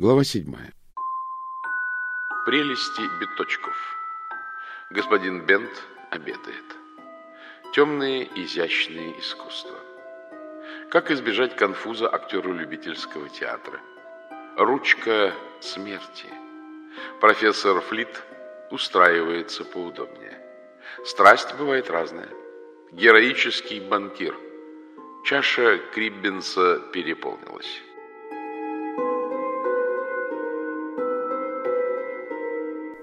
Глава седьмая. Прелести биточков. Господин Бент обедает. Темные изящные искусства. Как избежать конфуза актеру любительского театра? Ручка смерти. Профессор Флит устраивается поудобнее. Страсть бывает разная. Героический банкир. Чаша Криббенса переполнилась.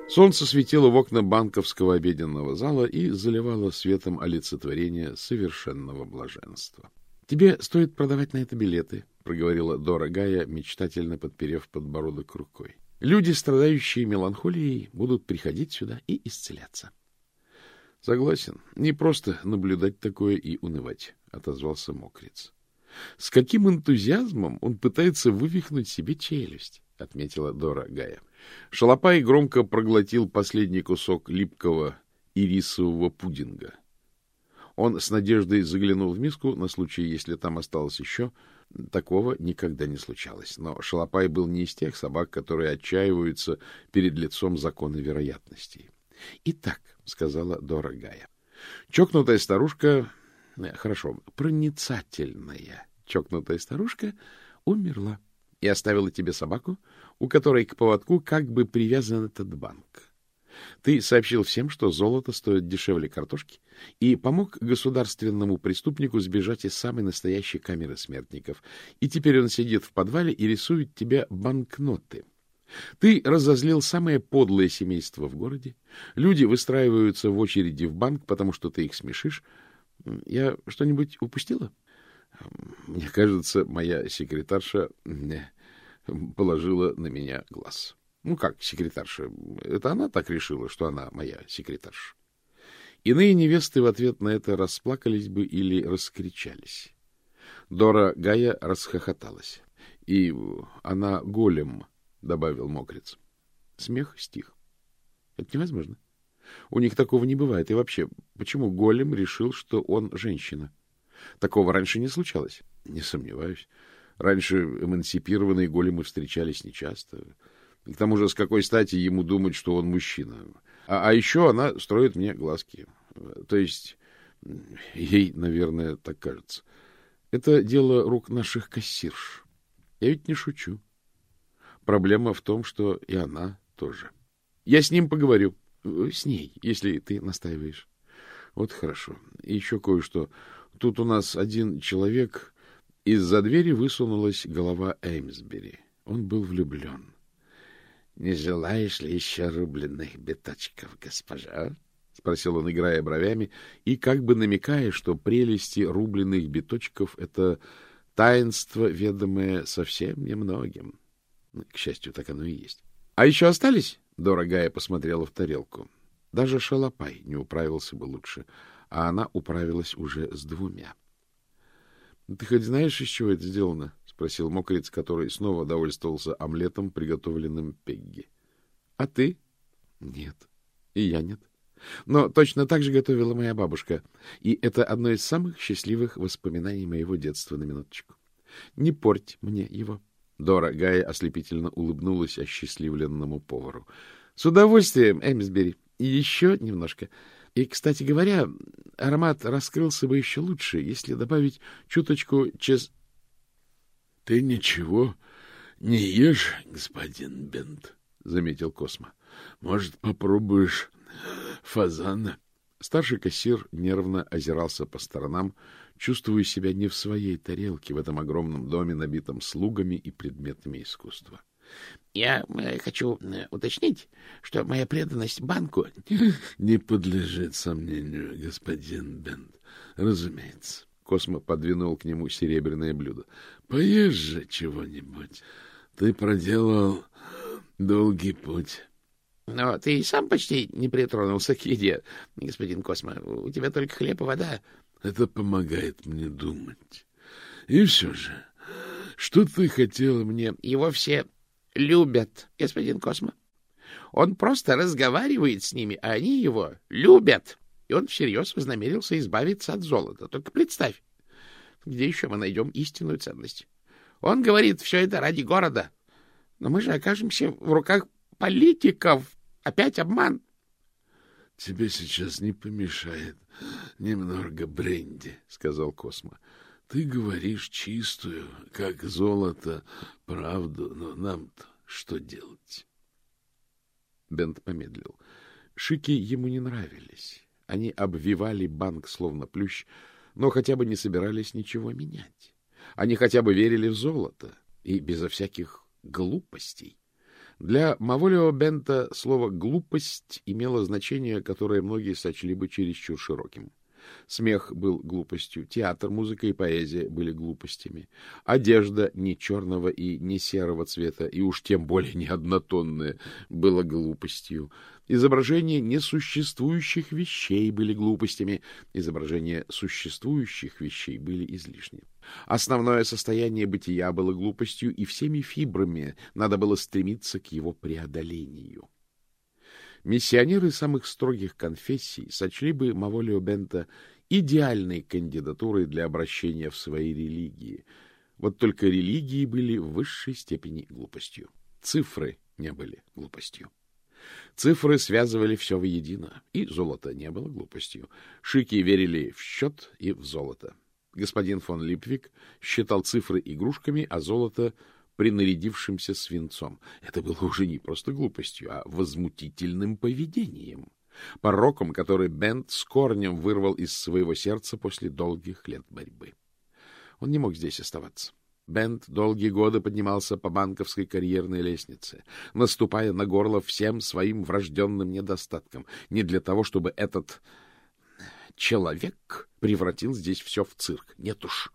Солнце светило в окна банковского обеденного зала и заливало светом олицетворение совершенного блаженства. — Тебе стоит продавать на это билеты, — проговорила Дора Гая, мечтательно подперев подбородок рукой. — Люди, страдающие меланхолией, будут приходить сюда и исцеляться. — Согласен. Не просто наблюдать такое и унывать, — отозвался мокрец. — С каким энтузиазмом он пытается вывихнуть себе челюсть, — отметила Дора Гая. Шалопай громко проглотил последний кусок липкого ирисового пудинга. Он с надеждой заглянул в миску на случай, если там осталось еще. Такого никогда не случалось. Но Шалопай был не из тех собак, которые отчаиваются перед лицом закона вероятностей. — Итак, — сказала дорогая, — чокнутая старушка... Э, хорошо, проницательная чокнутая старушка умерла и оставила тебе собаку, у которой к поводку как бы привязан этот банк. Ты сообщил всем, что золото стоит дешевле картошки, и помог государственному преступнику сбежать из самой настоящей камеры смертников. И теперь он сидит в подвале и рисует тебе банкноты. Ты разозлил самое подлое семейство в городе. Люди выстраиваются в очереди в банк, потому что ты их смешишь. Я что-нибудь упустила? Мне кажется, моя секретарша положила на меня глаз. Ну, как секретарша? Это она так решила, что она моя секретарша. Иные невесты в ответ на это расплакались бы или раскричались. Дора Гая расхохоталась. И она голем, — добавил мокрец. Смех стих. Это невозможно. У них такого не бывает. И вообще, почему голем решил, что он женщина? Такого раньше не случалось. Не сомневаюсь. Раньше эмансипированные големы встречались нечасто. И к тому же, с какой стати ему думать, что он мужчина? А, а еще она строит мне глазки. То есть, ей, наверное, так кажется. Это дело рук наших кассирш. Я ведь не шучу. Проблема в том, что и она тоже. Я с ним поговорю. С ней, если ты настаиваешь. Вот хорошо. И еще кое-что. Тут у нас один человек из-за двери высунулась голова Эймсбери. Он был влюблен. — Не желаешь ли еще рубленных биточков, госпожа? — спросил он, играя бровями, и как бы намекая, что прелести рубленных биточков — это таинство, ведомое совсем немногим. К счастью, так оно и есть. — А еще остались? — дорогая посмотрела в тарелку. Даже шалопай не управился бы лучше, а она управилась уже с двумя. —— Ты хоть знаешь, из чего это сделано? — спросил мокрец, который снова довольствовался омлетом, приготовленным Пегги. — А ты? — Нет. И я нет. Но точно так же готовила моя бабушка. И это одно из самых счастливых воспоминаний моего детства на минуточку. Не порть мне его. Дора Гая ослепительно улыбнулась осчастливленному повару. — С удовольствием, Эмисбери. И еще немножко. И, кстати говоря, аромат раскрылся бы еще лучше, если добавить чуточку чез... — Ты ничего не ешь, господин Бент, — заметил Космо. — Может, попробуешь фазана? Старший кассир нервно озирался по сторонам, чувствуя себя не в своей тарелке в этом огромном доме, набитом слугами и предметами искусства. Я э, хочу э, уточнить, что моя преданность банку... — Не подлежит сомнению, господин Бент, разумеется. Космо подвинул к нему серебряное блюдо. — Поешь же чего-нибудь. Ты проделал долгий путь. — Но ты и сам почти не притронулся к еде, господин Космо. У тебя только хлеб и вода. — Это помогает мне думать. И все же, что ты хотела мне... — Его все любят, господин Космо. Он просто разговаривает с ними, а они его любят. И он всерьез вознамерился избавиться от золота. Только представь, где еще мы найдем истинную ценность? Он говорит все это ради города. Но мы же окажемся в руках политиков. Опять обман. — Тебе сейчас не помешает немного бренди, — сказал Космо. — Ты говоришь чистую, как золото, правду, но нам-то что делать? Бент помедлил. Шики ему не нравились. Они обвивали банк словно плющ, но хотя бы не собирались ничего менять. Они хотя бы верили в золото и безо всяких глупостей. Для Маволио Бента слово «глупость» имело значение, которое многие сочли бы чересчур широким. Смех был глупостью, театр, музыка и поэзия были глупостями. Одежда не черного и не серого цвета, и уж тем более не однотонная, была глупостью. Изображения несуществующих вещей были глупостями, изображения существующих вещей были излишни. Основное состояние бытия было глупостью, и всеми фибрами надо было стремиться к его преодолению. Миссионеры самых строгих конфессий сочли бы Маволио Бента идеальной кандидатурой для обращения в свои религии. Вот только религии были в высшей степени глупостью. Цифры не были глупостью. Цифры связывали все воедино, и золото не было глупостью. Шики верили в счет и в золото. Господин фон Липвик считал цифры игрушками, а золото принарядившимся свинцом. Это было уже не просто глупостью, а возмутительным поведением, пороком, который Бент с корнем вырвал из своего сердца после долгих лет борьбы. Он не мог здесь оставаться. Бент долгие годы поднимался по банковской карьерной лестнице, наступая на горло всем своим врожденным недостаткам, не для того, чтобы этот человек превратил здесь все в цирк. Нет уж. —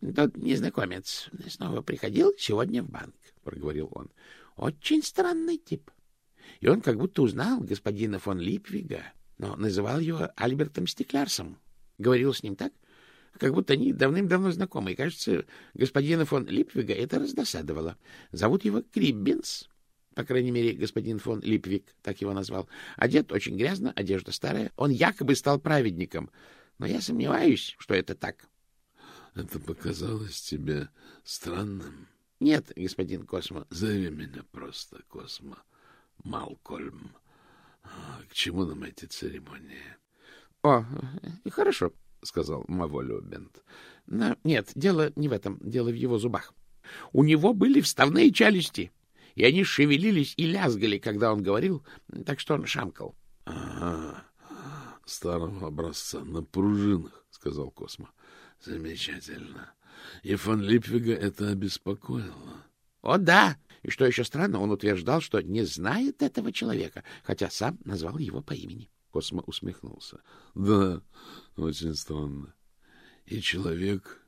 Тот незнакомец снова приходил сегодня в банк, — проговорил он. — Очень странный тип. И он как будто узнал господина фон Липвига, но называл его Альбертом Стеклярсом. Говорил с ним так, как будто они давным-давно знакомы. И, кажется, господина фон Липвига это раздосадовало. Зовут его Криббинс. По крайней мере, господин фон Липвиг так его назвал. Одет очень грязно, одежда старая. Он якобы стал праведником. Но я сомневаюсь, что это так. — Это показалось тебе странным? — Нет, господин Космо. — Зови меня просто Космо. Малкольм. А, к чему нам эти церемонии? — О, хорошо, — сказал Маволио Бент. — Но нет, дело не в этом, дело в его зубах. У него были вставные челюсти, и они шевелились и лязгали, когда он говорил, так что он шамкал. — Ага, старого образца на пружинах, — сказал Космо. — Замечательно. И фон Липвига это обеспокоило. — О, да! И что еще странно, он утверждал, что не знает этого человека, хотя сам назвал его по имени. Космо усмехнулся. — Да, очень странно. И человек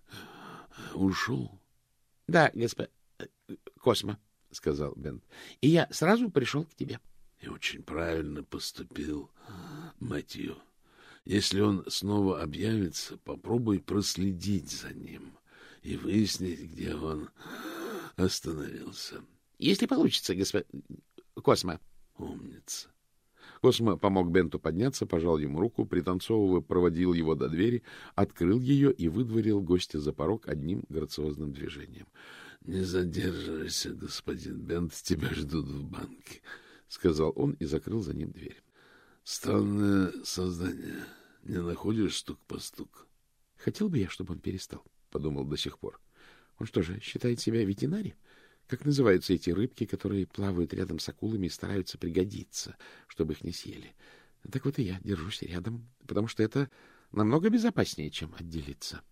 ушел? — Да, госп... Космо, — сказал Бент. — И я сразу пришел к тебе. — И очень правильно поступил, Матью. Если он снова объявится, попробуй проследить за ним и выяснить, где он остановился. — Если получится, госп... Космо. — Умница. Космо помог Бенту подняться, пожал ему руку, пританцовывая, проводил его до двери, открыл ее и выдворил гостя за порог одним грациозным движением. — Не задерживайся, господин Бент, тебя ждут в банке, — сказал он и закрыл за ним дверь. — Странное создание. Не находишь стук по стук? — Хотел бы я, чтобы он перестал, — подумал до сих пор. Он что же, считает себя ветеринарием? Как называются эти рыбки, которые плавают рядом с акулами и стараются пригодиться, чтобы их не съели? Так вот и я держусь рядом, потому что это намного безопаснее, чем отделиться.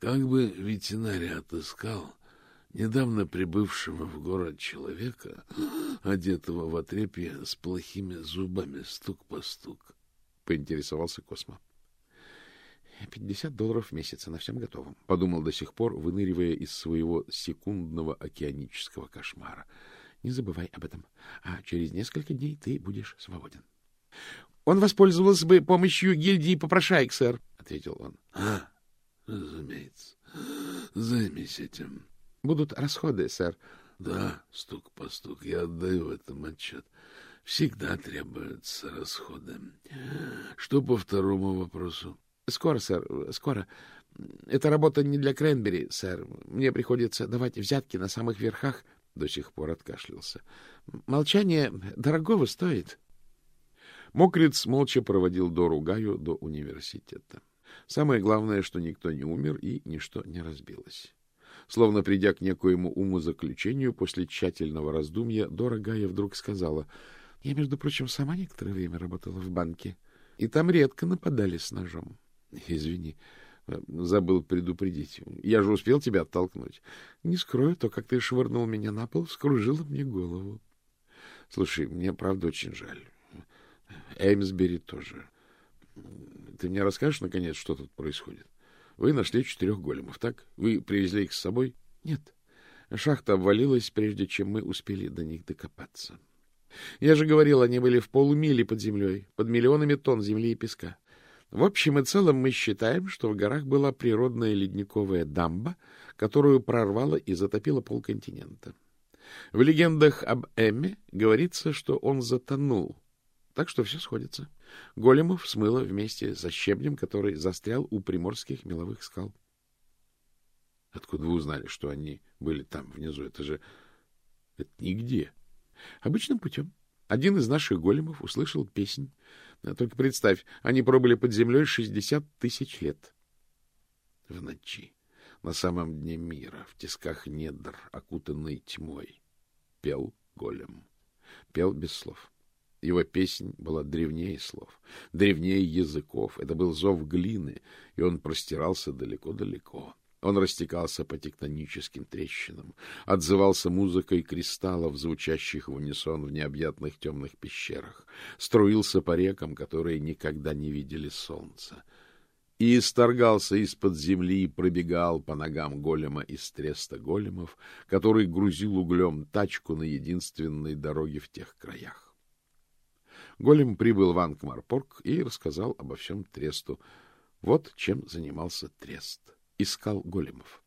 Как бы ветеринарий отыскал недавно прибывшего в город человека, одетого в отрепье с плохими зубами, стук по стук, — поинтересовался Космо. — Пятьдесят долларов в месяц, на всем готовом, — подумал до сих пор, выныривая из своего секундного океанического кошмара. — Не забывай об этом, а через несколько дней ты будешь свободен. — Он воспользовался бы помощью гильдии попрошаек, сэр, — ответил он. — А, разумеется. Займись этим. — Будут расходы, сэр. — Да, стук по стук, я отдаю в этом отчет. Всегда требуются расходы. Что по второму вопросу? — Скоро, сэр, скоро. Эта работа не для Кренбери, сэр. Мне приходится давать взятки на самых верхах до сих пор откашлялся. — Молчание дорогого стоит. Мокриц молча проводил Дору Гаю до университета. Самое главное, что никто не умер и ничто не разбилось. Словно придя к некоему умозаключению, после тщательного раздумья, Дора Гая вдруг сказала, — Я, между прочим, сама некоторое время работала в банке, и там редко нападали с ножом. — Извини, забыл предупредить. Я же успел тебя оттолкнуть. Не скрою, то, как ты швырнул меня на пол, вскружило мне голову. Слушай, мне правда очень жаль. Эймсбери тоже. Ты мне расскажешь, наконец, что тут происходит? Вы нашли четырех големов, так? Вы привезли их с собой? Нет. Шахта обвалилась, прежде чем мы успели до них докопаться. Я же говорил, они были в полумиле под землей, под миллионами тонн земли и песка. В общем и целом мы считаем, что в горах была природная ледниковая дамба, которую прорвало и затопило полконтинента. В легендах об Эмме говорится, что он затонул, так что все сходится. Големов смыло вместе со щебнем, который застрял у приморских меловых скал. Откуда вы узнали, что они были там внизу? Это же... Это нигде. Обычным путем. Один из наших големов услышал песнь. Только представь, они пробыли под землей шестьдесят тысяч лет. В ночи, на самом дне мира, в тисках недр, окутанной тьмой, пел голем. Пел без слов. Его песнь была древнее слов, древнее языков. Это был зов глины, и он простирался далеко-далеко. Он растекался по тектоническим трещинам, отзывался музыкой кристаллов, звучащих в унисон в необъятных темных пещерах, струился по рекам, которые никогда не видели солнца, и исторгался из-под земли и пробегал по ногам голема из треста големов, который грузил углем тачку на единственной дороге в тех краях. Голем прибыл в Ангмарпорг и рассказал обо всем тресту. Вот чем занимался трест — искал големов.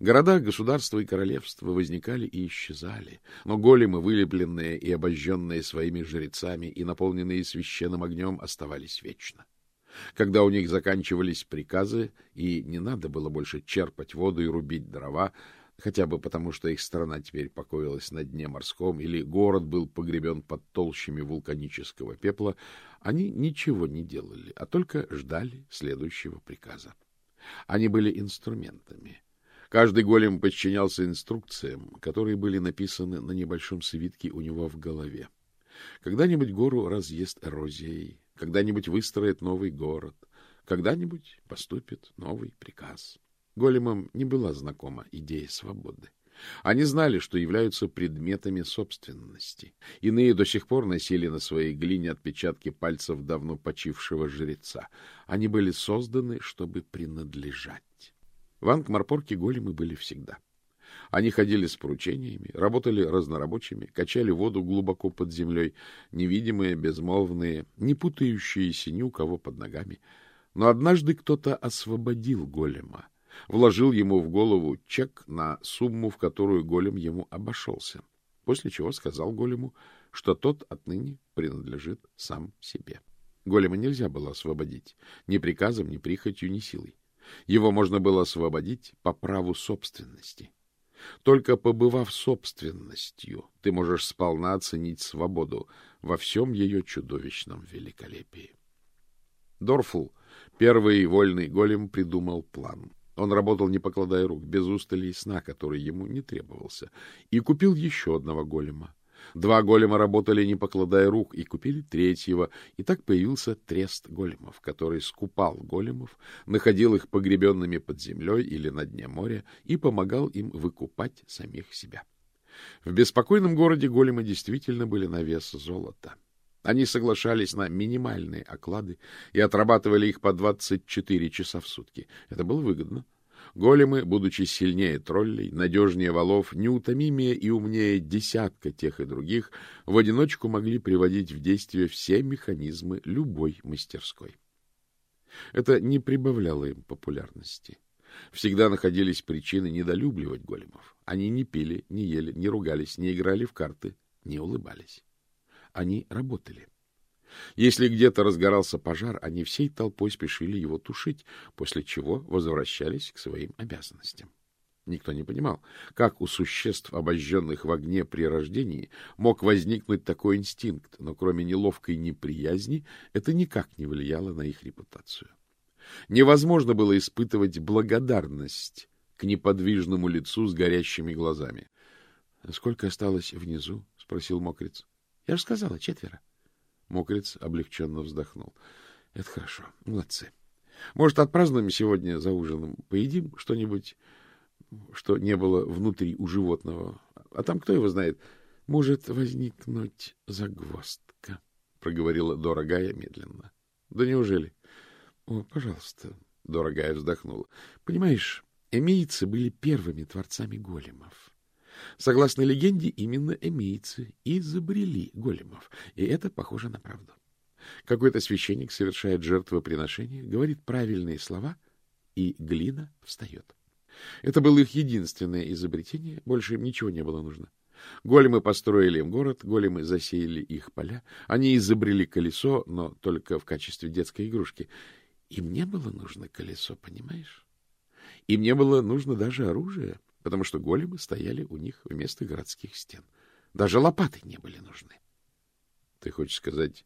Города, государства и королевства возникали и исчезали, но големы, вылепленные и обожженные своими жрецами и наполненные священным огнем, оставались вечно. Когда у них заканчивались приказы, и не надо было больше черпать воду и рубить дрова, хотя бы потому, что их страна теперь покоилась на дне морском, или город был погребен под толщами вулканического пепла, они ничего не делали, а только ждали следующего приказа. Они были инструментами. Каждый голем подчинялся инструкциям, которые были написаны на небольшом свитке у него в голове. Когда-нибудь гору разъест эрозией, когда-нибудь выстроит новый город, когда-нибудь поступит новый приказ. Големам не была знакома идея свободы. Они знали, что являются предметами собственности. Иные до сих пор носили на своей глине отпечатки пальцев давно почившего жреца. Они были созданы, чтобы принадлежать. В Ангмарпорке големы были всегда. Они ходили с поручениями, работали разнорабочими, качали воду глубоко под землей, невидимые, безмолвные, не путающиеся ни у кого под ногами. Но однажды кто-то освободил голема — вложил ему в голову чек на сумму, в которую голем ему обошелся, после чего сказал голему, что тот отныне принадлежит сам себе. Голема нельзя было освободить ни приказом, ни прихотью, ни силой. Его можно было освободить по праву собственности. Только побывав собственностью, ты можешь сполна оценить свободу во всем ее чудовищном великолепии. Дорфул, первый вольный голем, придумал план. Он работал, не покладая рук, без устали и сна, который ему не требовался, и купил еще одного голема. Два голема работали, не покладая рук, и купили третьего, и так появился трест големов, который скупал големов, находил их погребенными под землей или на дне моря и помогал им выкупать самих себя. В беспокойном городе големы действительно были на вес золота. Они соглашались на минимальные оклады и отрабатывали их по 24 часа в сутки. Это было выгодно. Големы, будучи сильнее троллей, надежнее валов, неутомимее и умнее десятка тех и других, в одиночку могли приводить в действие все механизмы любой мастерской. Это не прибавляло им популярности. Всегда находились причины недолюбливать големов. Они не пили, не ели, не ругались, не играли в карты, не улыбались они работали. Если где-то разгорался пожар, они всей толпой спешили его тушить, после чего возвращались к своим обязанностям. Никто не понимал, как у существ, обожженных в огне при рождении, мог возникнуть такой инстинкт, но кроме неловкой неприязни это никак не влияло на их репутацию. Невозможно было испытывать благодарность к неподвижному лицу с горящими глазами. — Сколько осталось внизу? — спросил Мокриц. — Я же сказала, четверо. Мокриц облегченно вздохнул. — Это хорошо. Молодцы. Может, отпразднуем сегодня за ужином? Поедим что-нибудь, что не было внутри у животного? А там, кто его знает, может возникнуть загвоздка, — проговорила дорогая медленно. — Да неужели? — О, пожалуйста, — дорогая вздохнула. — Понимаешь, эмейцы были первыми творцами големов. Согласно легенде, именно эмейцы изобрели големов, и это похоже на правду. Какой-то священник совершает жертвоприношение, говорит правильные слова, и глина встает. Это было их единственное изобретение, больше им ничего не было нужно. Големы построили им город, големы засеяли их поля. Они изобрели колесо, но только в качестве детской игрушки. Им не было нужно колесо, понимаешь? Им не было нужно даже оружие потому что големы стояли у них вместо городских стен. Даже лопаты не были нужны. Ты хочешь сказать,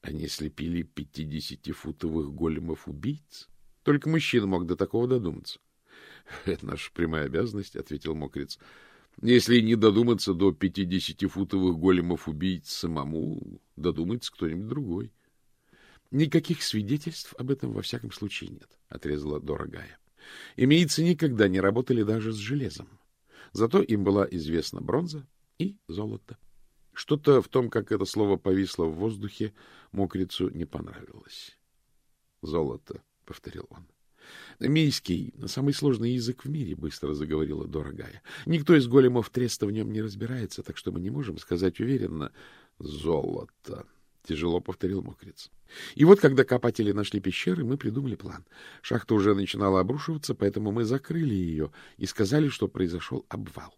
они слепили пятидесятифутовых големов-убийц? Только мужчина мог до такого додуматься. — Это наша прямая обязанность, — ответил Мокриц. — Если не додуматься до пятидесятифутовых големов-убийц самому, додумается кто-нибудь другой. — Никаких свидетельств об этом во всяком случае нет, — отрезала дорогая. Имейцы никогда не работали даже с железом. Зато им была известна бронза и золото. Что-то в том, как это слово повисло в воздухе, мокрицу не понравилось. — Золото, — повторил он. — Мийский — самый сложный язык в мире, — быстро заговорила дорогая. Никто из големов треста в нем не разбирается, так что мы не можем сказать уверенно «золото». — тяжело повторил мокрец. И вот, когда копатели нашли пещеры, мы придумали план. Шахта уже начинала обрушиваться, поэтому мы закрыли ее и сказали, что произошел обвал.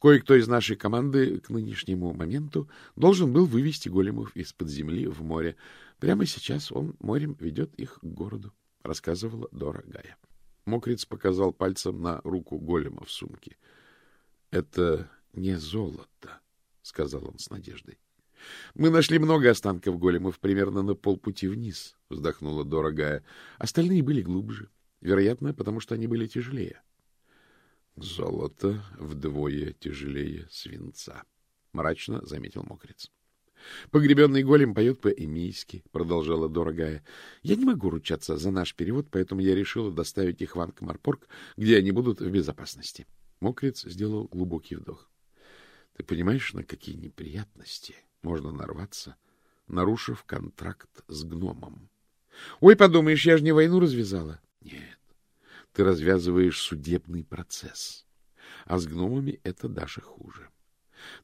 Кое-кто из нашей команды к нынешнему моменту должен был вывести големов из-под земли в море. Прямо сейчас он морем ведет их к городу, — рассказывала дорогая. Мокриц показал пальцем на руку голема в сумке. — Это не золото, — сказал он с надеждой. — Мы нашли много останков големов примерно на полпути вниз, — вздохнула дорогая. Остальные были глубже. Вероятно, потому что они были тяжелее. — Золото вдвое тяжелее свинца, — мрачно заметил мокрец. — Погребенный голем поет по-эмийски, — продолжала дорогая. — Я не могу ручаться за наш перевод, поэтому я решила доставить их в Анкмарпорг, где они будут в безопасности. Мокрец сделал глубокий вдох. — Ты понимаешь, на какие неприятности можно нарваться, нарушив контракт с гномом. — Ой, подумаешь, я же не войну развязала. — Нет, ты развязываешь судебный процесс. А с гномами это даже хуже.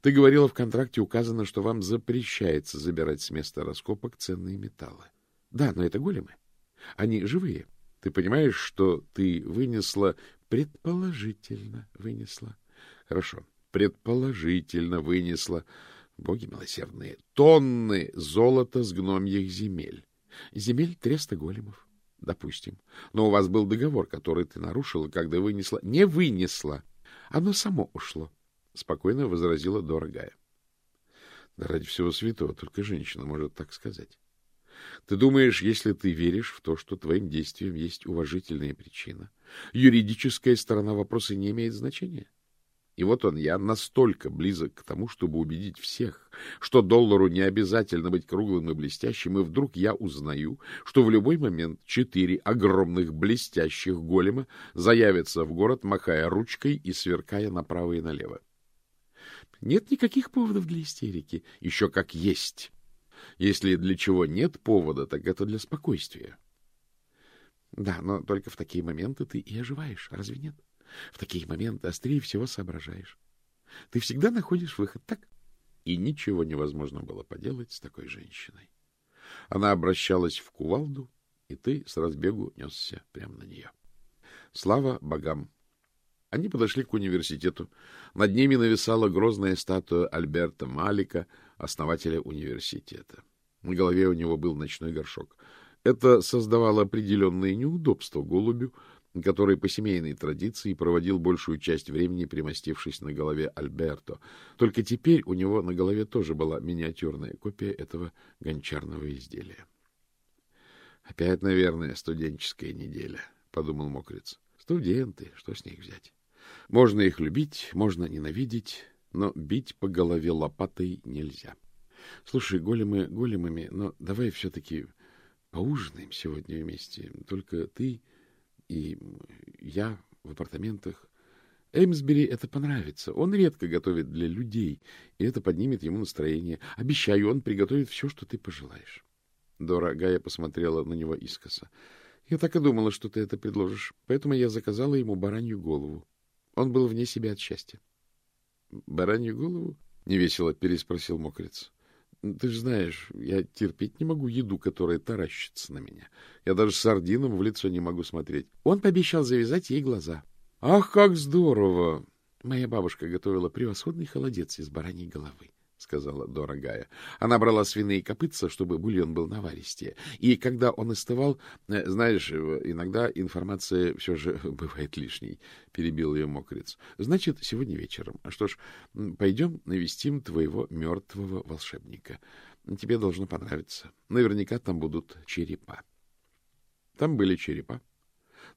Ты говорила, в контракте указано, что вам запрещается забирать с места раскопок ценные металлы. Да, но это големы. Они живые. Ты понимаешь, что ты вынесла, предположительно вынесла. Хорошо, предположительно вынесла боги милосердные, тонны золота с гномьих земель. Земель треста големов, допустим. Но у вас был договор, который ты нарушила, когда вынесла... Не вынесла. Оно само ушло, — спокойно возразила дорогая. Да ради всего святого, только женщина может так сказать. Ты думаешь, если ты веришь в то, что твоим действиям есть уважительная причина, юридическая сторона вопроса не имеет значения? — и вот он, я настолько близок к тому, чтобы убедить всех, что доллару не обязательно быть круглым и блестящим, и вдруг я узнаю, что в любой момент четыре огромных блестящих голема заявятся в город, махая ручкой и сверкая направо и налево. Нет никаких поводов для истерики, еще как есть. Если для чего нет повода, так это для спокойствия. Да, но только в такие моменты ты и оживаешь, разве нет? — в такие моменты острее всего соображаешь. Ты всегда находишь выход, так? И ничего невозможно было поделать с такой женщиной. Она обращалась в кувалду, и ты с разбегу несся прямо на нее. Слава богам! Они подошли к университету. Над ними нависала грозная статуя Альберта Малика, основателя университета. На голове у него был ночной горшок. Это создавало определенные неудобства голубю, который по семейной традиции проводил большую часть времени, примостившись на голове Альберто. Только теперь у него на голове тоже была миниатюрная копия этого гончарного изделия. «Опять, наверное, студенческая неделя», — подумал Мокриц. «Студенты, что с них взять? Можно их любить, можно ненавидеть, но бить по голове лопатой нельзя. Слушай, големы големами, но давай все-таки поужинаем сегодня вместе. Только ты и я в апартаментах. Эймсбери это понравится. Он редко готовит для людей, и это поднимет ему настроение. Обещаю, он приготовит все, что ты пожелаешь. Дорогая посмотрела на него искоса. Я так и думала, что ты это предложишь, поэтому я заказала ему баранью голову. Он был вне себя от счастья. — Баранью голову? — невесело переспросил мокрец. Ты же знаешь, я терпеть не могу еду, которая таращится на меня. Я даже сардином в лицо не могу смотреть. Он пообещал завязать ей глаза. Ах, как здорово! Моя бабушка готовила превосходный холодец из бараньей головы. — сказала дорогая. Она брала свиные копытца, чтобы бульон был наваристее. И когда он остывал, э, знаешь, иногда информация все же бывает лишней, — перебил ее мокрец. — Значит, сегодня вечером. Что ж, пойдем навестим твоего мертвого волшебника. Тебе должно понравиться. Наверняка там будут черепа. Там были черепа.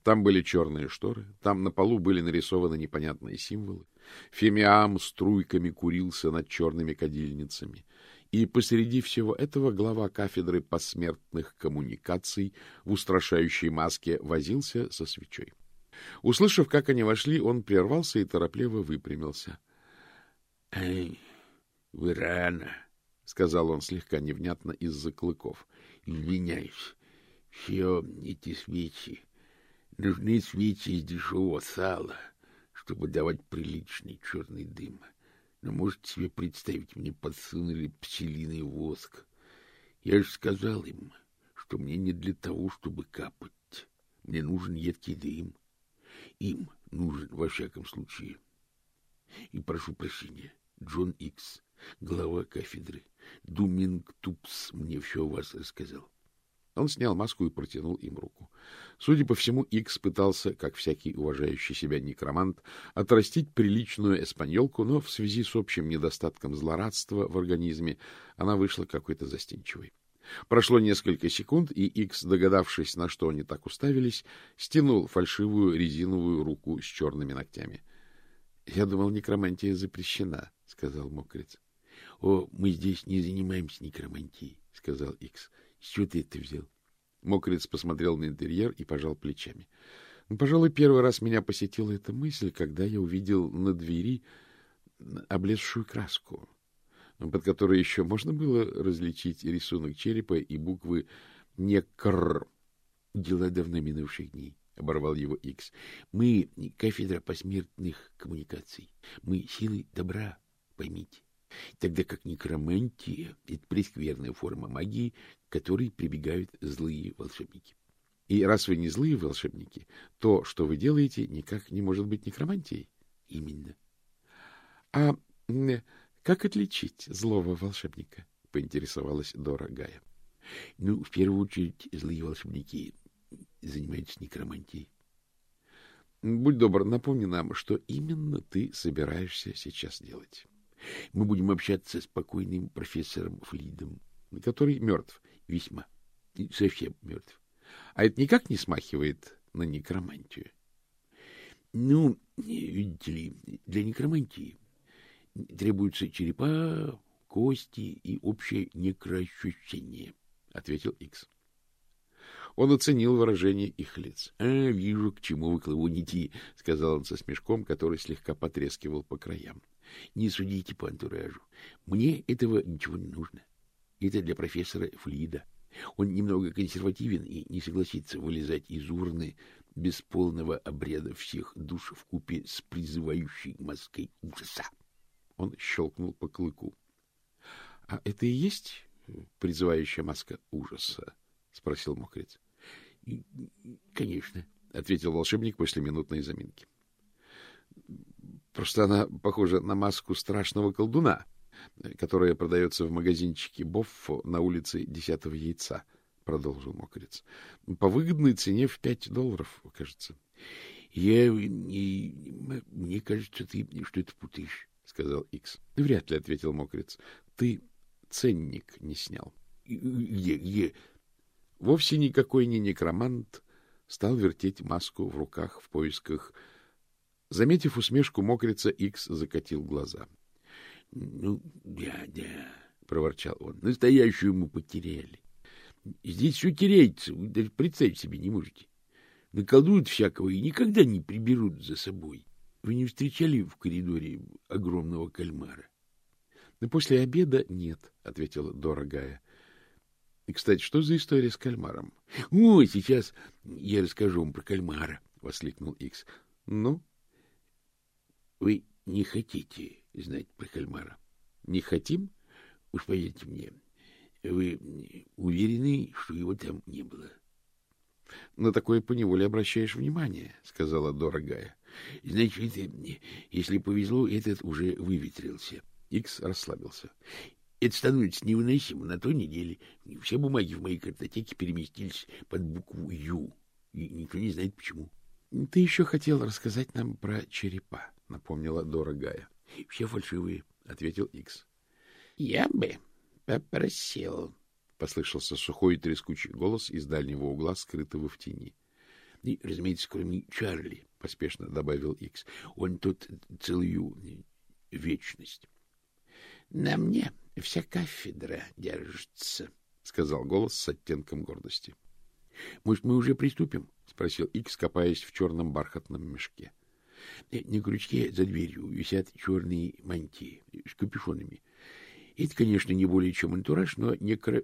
Там были черные шторы, там на полу были нарисованы непонятные символы. Фемиам струйками курился над черными кадильницами. И посреди всего этого глава кафедры посмертных коммуникаций в устрашающей маске возился со свечой. Услышав, как они вошли, он прервался и торопливо выпрямился. — Эй, вы рано, — сказал он слегка невнятно из-за клыков. — Извиняюсь, все эти свечи Нужны свечи из дешевого сала, чтобы давать приличный черный дым. Но можете себе представить, мне подсунули пчелиный воск. Я же сказал им, что мне не для того, чтобы капать. Мне нужен едкий дым. Им нужен, во всяком случае. И прошу прощения, Джон Икс, глава кафедры, Думинг Тупс мне все о вас рассказал. Он снял маску и протянул им руку. Судя по всему, Икс пытался, как всякий уважающий себя некромант, отрастить приличную эспаньолку, но в связи с общим недостатком злорадства в организме она вышла какой-то застенчивой. Прошло несколько секунд, и Икс, догадавшись, на что они так уставились, стянул фальшивую резиновую руку с черными ногтями. — Я думал, некромантия запрещена, — сказал Мокрец. — О, мы здесь не занимаемся некромантией, — сказал Икс. С чего ты это взял? Мокрец посмотрел на интерьер и пожал плечами. Ну, пожалуй, первый раз меня посетила эта мысль, когда я увидел на двери облезшую краску, под которой еще можно было различить рисунок черепа и буквы «Некр». Дела давно минувших дней, — оборвал его Икс. Мы — кафедра посмертных коммуникаций. Мы — силы добра, поймите тогда как некромантия — это прескверная форма магии, которой прибегают злые волшебники. И раз вы не злые волшебники, то, что вы делаете, никак не может быть некромантией. Именно. А как отличить злого волшебника? — поинтересовалась Дора Гая. — Ну, в первую очередь, злые волшебники занимаются некромантией. — Будь добр, напомни нам, что именно ты собираешься сейчас делать. Мы будем общаться с покойным профессором Флидом, который мертв весьма, совсем мертв. А это никак не смахивает на некромантию. Ну, видите ли, для некромантии требуются черепа, кости и общее некроощущение, — ответил Икс. Он оценил выражение их лиц. — А, вижу, к чему вы клоуните, — сказал он со смешком, который слегка потрескивал по краям. Не судите по антуражу. Мне этого ничего не нужно. Это для профессора Флида. Он немного консервативен и не согласится вылезать из урны без полного обряда всех душ в купе с призывающей маской ужаса. Он щелкнул по клыку. — А это и есть призывающая маска ужаса? — спросил мокрец. — Конечно, — ответил волшебник после минутной заминки. Просто она похожа на маску страшного колдуна, которая продается в магазинчике Боффо на улице Десятого Яйца, — продолжил мокрец. — По выгодной цене в пять долларов, кажется. — Я... Мне кажется, ты что-то путаешь, — сказал Икс. — Вряд ли, — ответил Мокриц. — Ты ценник не снял. — Где? Где? Вовсе никакой не некромант стал вертеть маску в руках в поисках... Заметив усмешку мокрица, Икс закатил глаза. — Ну, да, — проворчал он, — настоящую мы потеряли. Здесь все теряется, вы даже представить себе не можете. Наколдуют всякого и никогда не приберут за собой. Вы не встречали в коридоре огромного кальмара? — Да после обеда нет, — ответила дорогая. — И, кстати, что за история с кальмаром? — О, сейчас я расскажу вам про кальмара, — воскликнул Икс. — Ну? — Вы не хотите знать про кальмара? — Не хотим? Уж поверьте мне, вы уверены, что его там не было? — На такое поневоле обращаешь внимание, — сказала дорогая. — Значит, если повезло, этот уже выветрился. Икс расслабился. Это становится невыносимо. На той неделе все бумаги в моей картотеке переместились под букву «Ю». И никто не знает, почему. — Ты еще хотел рассказать нам про черепа, — напомнила дорогая. — Все фальшивые, — ответил Икс. — Я бы попросил, — послышался сухой трескучий голос из дальнего угла, скрытого в тени. — И, разумеется, кроме Чарли, — поспешно добавил Икс. — Он тут целую вечность. — На мне вся кафедра держится, — сказал голос с оттенком гордости. — Может, мы уже приступим? — спросил Икс, копаясь в черном бархатном мешке. На крючке за дверью висят черные мантии с капюшонами. Это, конечно, не более чем антураж, но некро...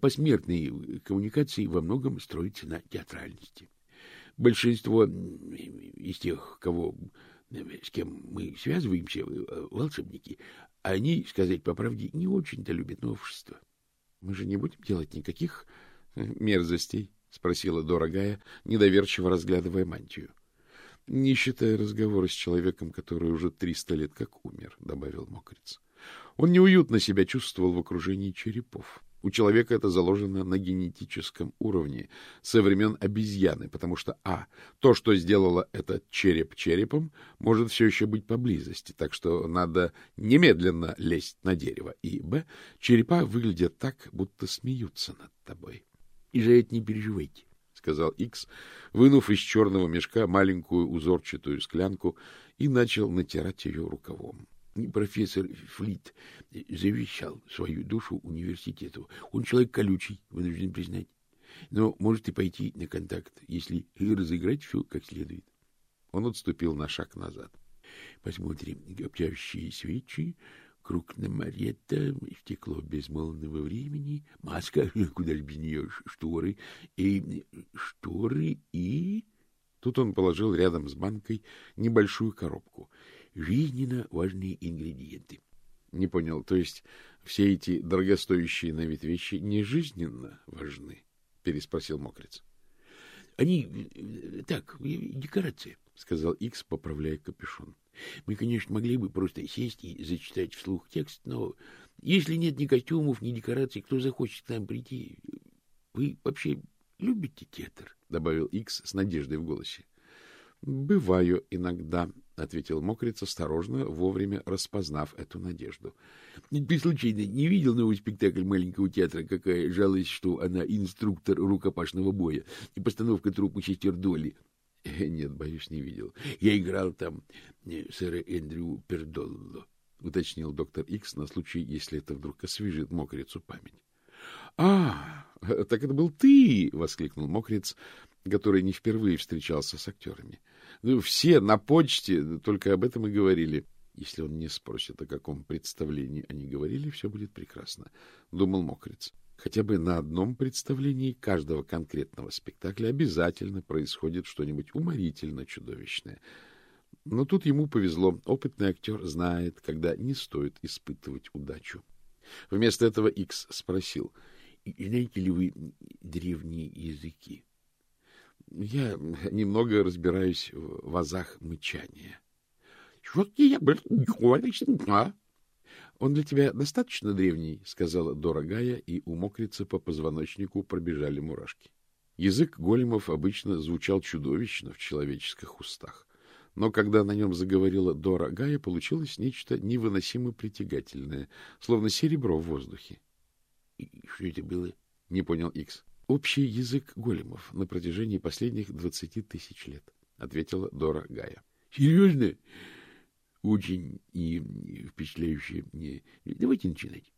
посмертные коммуникации во многом строятся на театральности. Большинство из тех, кого с кем мы связываемся, э, волшебники, они, сказать по правде, не очень-то любят новшества. — Мы же не будем делать никаких э, мерзостей? — спросила дорогая, недоверчиво разглядывая мантию. — Не считая разговора с человеком, который уже триста лет как умер, — добавил мокрец. Он неуютно себя чувствовал в окружении черепов. У человека это заложено на генетическом уровне со времен обезьяны, потому что, а, то, что сделало этот череп черепом, может все еще быть поблизости, так что надо немедленно лезть на дерево, и, б, черепа выглядят так, будто смеются над тобой. — И за это не переживайте, — сказал Икс, вынув из черного мешка маленькую узорчатую склянку и начал натирать ее рукавом. Профессор Флит завещал свою душу университету. Он человек колючий, вынужден признать. Но может и пойти на контакт, если разыграть все как следует. Он отступил на шаг назад. Посмотрим. Коптящие свечи, круг на марета, стекло безмолвного времени, маска, куда нее, шторы, и шторы, и... Тут он положил рядом с банкой небольшую коробку — жизненно важные ингредиенты. Не понял, то есть все эти дорогостоящие на вид вещи не жизненно важны? Переспросил Мокрец. Они э, так, декорация, сказал Икс, поправляя капюшон. Мы, конечно, могли бы просто сесть и зачитать вслух текст, но если нет ни костюмов, ни декораций, кто захочет к нам прийти? Вы вообще любите театр? добавил Икс с надеждой в голосе. Бываю иногда, — ответил Мокриц осторожно, вовремя распознав эту надежду. — Ты случайно не видел новый спектакль маленького театра, какая жалость, что она инструктор рукопашного боя и постановка трупа сестер Доли? Э, — Нет, боюсь, не видел. Я играл там э, сэра Эндрю Пердолло, — уточнил доктор Икс на случай, если это вдруг освежит Мокрицу память. — А, так это был ты! — воскликнул Мокриц, который не впервые встречался с актерами. Ну, все на почте только об этом и говорили. Если он не спросит, о каком представлении они говорили, все будет прекрасно, — думал Мокриц. Хотя бы на одном представлении каждого конкретного спектакля обязательно происходит что-нибудь уморительно чудовищное. Но тут ему повезло. Опытный актер знает, когда не стоит испытывать удачу. Вместо этого Икс спросил, — Знаете ли вы древние языки? Я немного разбираюсь в вазах мычания. — я был а? — Он для тебя достаточно древний, — сказала дорогая, и у мокрицы по позвоночнику пробежали мурашки. Язык големов обычно звучал чудовищно в человеческих устах, но когда на нем заговорила Дора Гая, получилось нечто невыносимо притягательное, словно серебро в воздухе. — что это было? — не понял Икс. — Общий язык големов на протяжении последних двадцати тысяч лет, — ответила Дора Гая. — Серьезно? Очень и впечатляюще. Давайте начинать.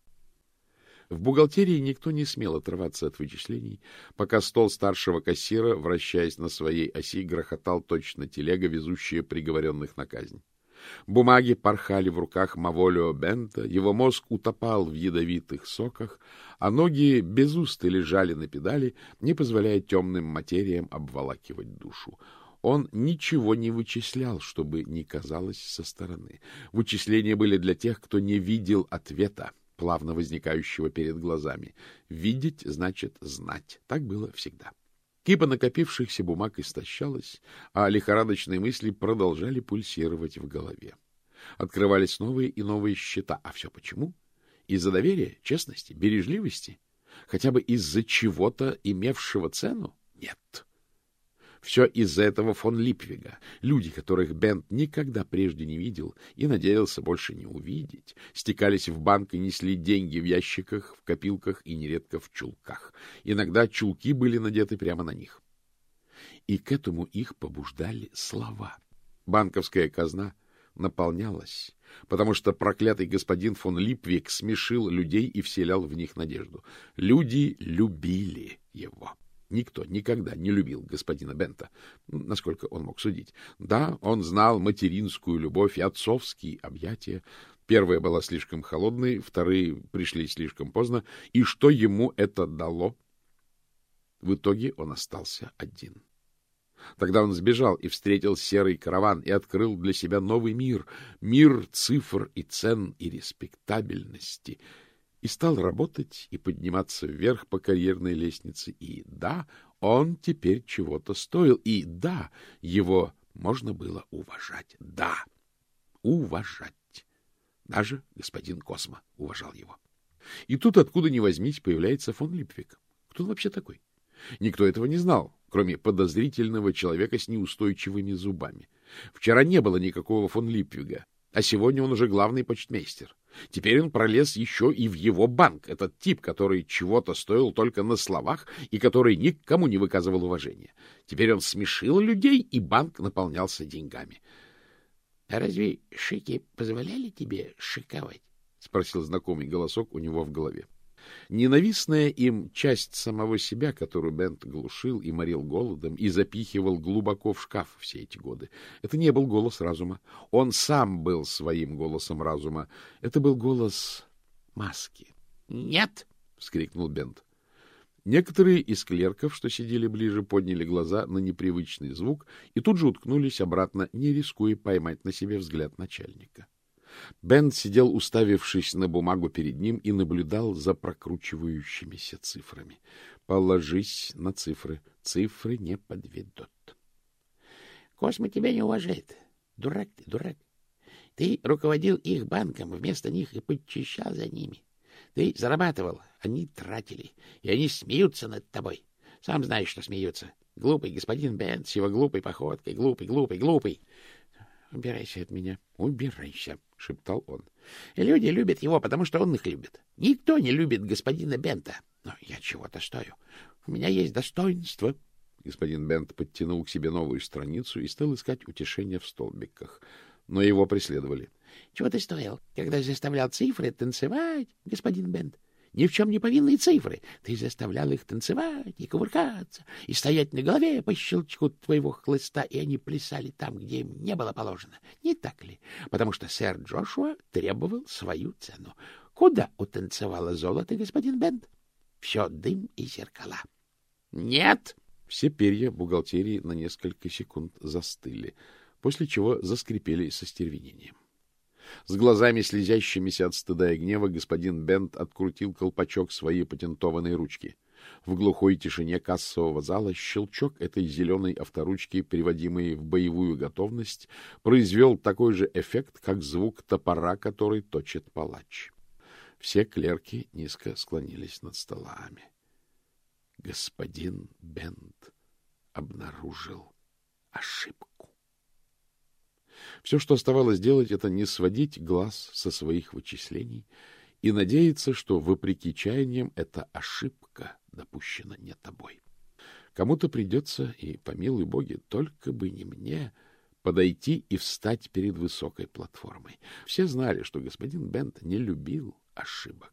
В бухгалтерии никто не смел отрываться от вычислений, пока стол старшего кассира, вращаясь на своей оси, грохотал точно телега, везущая приговоренных на казнь. Бумаги порхали в руках Маволио Бента, его мозг утопал в ядовитых соках, а ноги без уста лежали на педали, не позволяя темным материям обволакивать душу. Он ничего не вычислял, чтобы не казалось со стороны. Вычисления были для тех, кто не видел ответа плавно возникающего перед глазами. Видеть значит знать. Так было всегда. Кипа накопившихся бумаг истощалась, а лихорадочные мысли продолжали пульсировать в голове. Открывались новые и новые счета. А все почему? Из-за доверия, честности, бережливости? Хотя бы из-за чего-то, имевшего цену? Нет. Все из-за этого фон Липвига. Люди, которых Бент никогда прежде не видел и надеялся больше не увидеть, стекались в банк и несли деньги в ящиках, в копилках и нередко в чулках. Иногда чулки были надеты прямо на них. И к этому их побуждали слова. Банковская казна наполнялась, потому что проклятый господин фон Липвик смешил людей и вселял в них надежду. Люди любили его. Никто никогда не любил господина Бента, насколько он мог судить. Да, он знал материнскую любовь и отцовские объятия. Первая была слишком холодной, вторые пришли слишком поздно. И что ему это дало? В итоге он остался один. Тогда он сбежал и встретил серый караван и открыл для себя новый мир, мир цифр и цен и респектабельности — и стал работать и подниматься вверх по карьерной лестнице. И да, он теперь чего-то стоил. И да, его можно было уважать. Да, уважать. Даже господин Космо уважал его. И тут, откуда ни возьмись, появляется фон Липвик. Кто он вообще такой? Никто этого не знал, кроме подозрительного человека с неустойчивыми зубами. Вчера не было никакого фон Липвига, а сегодня он уже главный почтмейстер. Теперь он пролез еще и в его банк, этот тип, который чего-то стоил только на словах и который никому не выказывал уважения. Теперь он смешил людей, и банк наполнялся деньгами. — А разве шики позволяли тебе шиковать? — спросил знакомый голосок у него в голове. Ненавистная им часть самого себя, которую Бент глушил и морил голодом и запихивал глубоко в шкаф все эти годы, это не был голос разума. Он сам был своим голосом разума. Это был голос маски. «Нет!» — вскрикнул Бент. Некоторые из клерков, что сидели ближе, подняли глаза на непривычный звук и тут же уткнулись обратно, не рискуя поймать на себе взгляд начальника. Бен сидел, уставившись на бумагу перед ним, и наблюдал за прокручивающимися цифрами. Положись на цифры. Цифры не подведут. — Космо тебя не уважает. Дурак ты, дурак. Ты руководил их банком вместо них и подчищал за ними. Ты зарабатывал, они тратили, и они смеются над тобой. Сам знаешь, что смеются. Глупый господин Бен с его глупой походкой, глупый, глупый, глупый. Убирайся от меня, убирайся. — шептал он. — Люди любят его, потому что он их любит. Никто не любит господина Бента. Но я чего-то стою. У меня есть достоинство. Господин Бент подтянул к себе новую страницу и стал искать утешение в столбиках. Но его преследовали. — Чего ты стоил, когда заставлял цифры танцевать, господин Бент? Ни в чем не повинные цифры. Ты заставлял их танцевать и кувыркаться, и стоять на голове по щелчку твоего хлыста, и они плясали там, где им не было положено. Не так ли? Потому что сэр Джошуа требовал свою цену. Куда утанцевало золото, господин Бент? Все дым и зеркала. Нет! Все перья бухгалтерии на несколько секунд застыли, после чего заскрипели со стервенением. С глазами, слезящимися от стыда и гнева, господин Бент открутил колпачок своей патентованной ручки. В глухой тишине кассового зала щелчок этой зеленой авторучки, приводимой в боевую готовность, произвел такой же эффект, как звук топора, который точит палач. Все клерки низко склонились над столами. господин Бент обнаружил ошибку. Все, что оставалось делать, это не сводить глаз со своих вычислений и надеяться, что, вопреки чаяниям, эта ошибка допущена не тобой. Кому-то придется, и, помилуй боги, только бы не мне, подойти и встать перед высокой платформой. Все знали, что господин Бент не любил ошибок.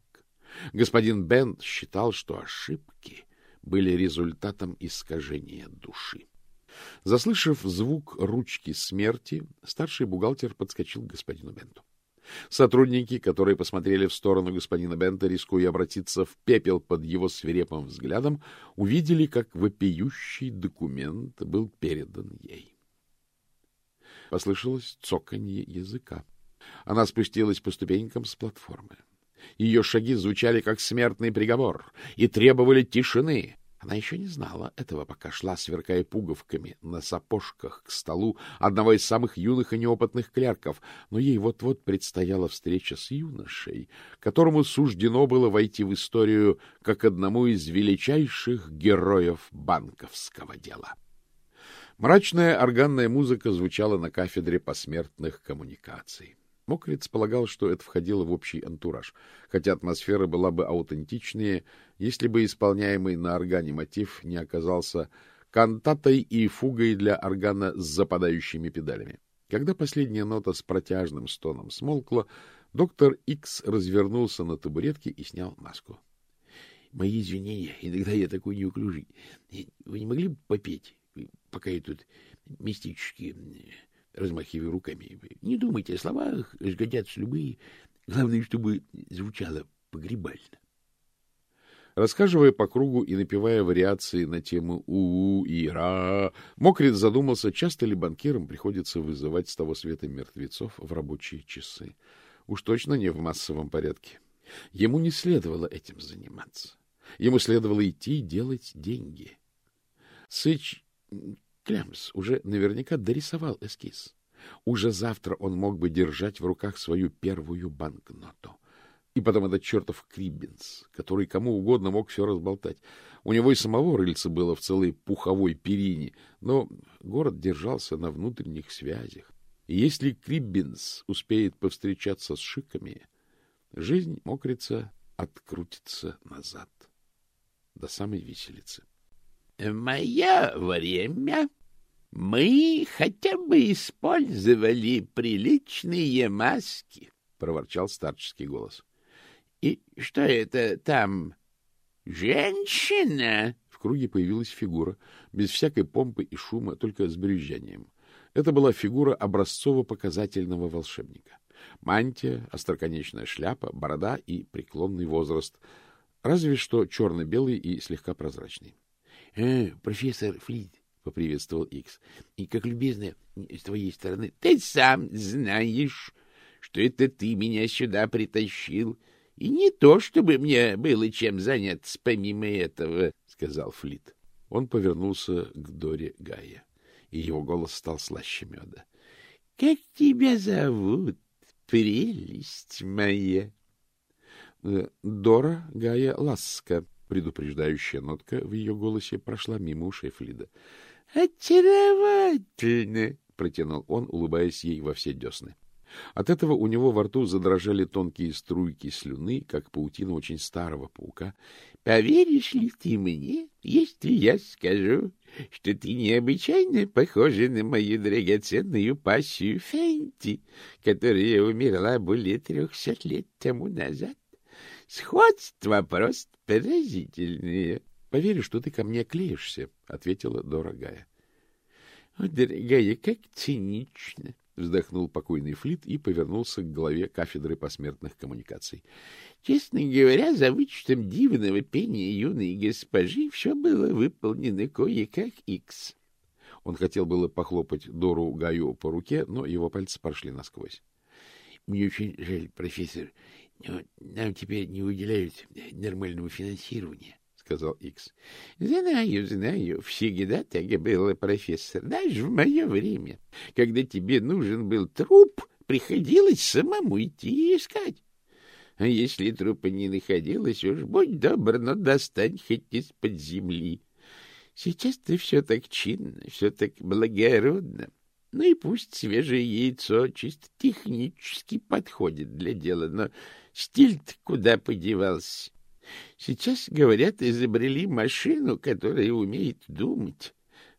Господин Бент считал, что ошибки были результатом искажения души. Заслышав звук ручки смерти, старший бухгалтер подскочил к господину Бенту. Сотрудники, которые посмотрели в сторону господина Бента, рискуя обратиться в пепел под его свирепым взглядом, увидели, как вопиющий документ был передан ей. Послышалось цоканье языка. Она спустилась по ступенькам с платформы. Ее шаги звучали как смертный приговор и требовали тишины. Она еще не знала этого, пока шла, сверкая пуговками на сапожках к столу одного из самых юных и неопытных клерков, но ей вот-вот предстояла встреча с юношей, которому суждено было войти в историю как одному из величайших героев банковского дела. Мрачная органная музыка звучала на кафедре посмертных коммуникаций. Мокриц полагал, что это входило в общий антураж, хотя атмосфера была бы аутентичнее, если бы исполняемый на органе мотив не оказался кантатой и фугой для органа с западающими педалями. Когда последняя нота с протяжным стоном смолкла, доктор Икс развернулся на табуретке и снял маску. — Мои извинения, иногда я такой неуклюжий. Вы не могли бы попеть, пока я тут мистически размахивая руками. Не думайте о словах, сгодятся любые. Главное, чтобы звучало погребально. Расхаживая по кругу и напевая вариации на тему «у-у» и «ра», Мокрит задумался, часто ли банкирам приходится вызывать с того света мертвецов в рабочие часы. Уж точно не в массовом порядке. Ему не следовало этим заниматься. Ему следовало идти делать деньги. Сыч Клямс уже наверняка дорисовал эскиз. Уже завтра он мог бы держать в руках свою первую банкноту. И потом этот чертов Криббинс, который кому угодно мог все разболтать. У него и самого рыльца было в целой пуховой перине, но город держался на внутренних связях. И если Криббинс успеет повстречаться с шиками, жизнь мокрица открутится назад до самой виселицы. — В мое время мы хотя бы использовали приличные маски, — проворчал старческий голос. — И что это там? Женщина? В круге появилась фигура, без всякой помпы и шума, только с брюзжанием. Это была фигура образцово-показательного волшебника. Мантия, остроконечная шляпа, борода и преклонный возраст, разве что черно-белый и слегка прозрачный. — Э, профессор Флит, — поприветствовал Икс, — и как любезно с твоей стороны. — Ты сам знаешь, что это ты меня сюда притащил, и не то, чтобы мне было чем заняться помимо этого, — сказал Флит. Он повернулся к Доре Гая, и его голос стал слаще меда. — Как тебя зовут, прелесть моя? Э, — Дора Гая Ласка, Предупреждающая нотка в ее голосе прошла мимо ушей Флида. — Очаровательно! — протянул он, улыбаясь ей во все десны. От этого у него во рту задрожали тонкие струйки слюны, как паутина очень старого паука. — Поверишь ли ты мне, если я скажу, что ты необычайно похожа на мою драгоценную пассию Фенти, которая умерла более трехсот лет тому назад? Сходство просто поразительное. — Поверю, что ты ко мне клеишься, — ответила дорогая. — О, дорогая, как цинично! — вздохнул покойный Флит и повернулся к главе кафедры посмертных коммуникаций. — Честно говоря, за вычетом дивного пения юной госпожи все было выполнено кое-как икс. Он хотел было похлопать Дору Гаю по руке, но его пальцы прошли насквозь. — Мне очень жаль, профессор. Нам теперь не уделяют нормального финансирования, — сказал Икс. — Знаю, знаю, всегда так и было, профессор, даже в мое время. Когда тебе нужен был труп, приходилось самому идти искать. А если трупа не находилось, уж будь добр, но достань хоть из-под земли. Сейчас ты все так чинно, все так благородно. Ну и пусть свежее яйцо чисто технически подходит для дела, но стиль-то куда подевался? Сейчас, говорят, изобрели машину, которая умеет думать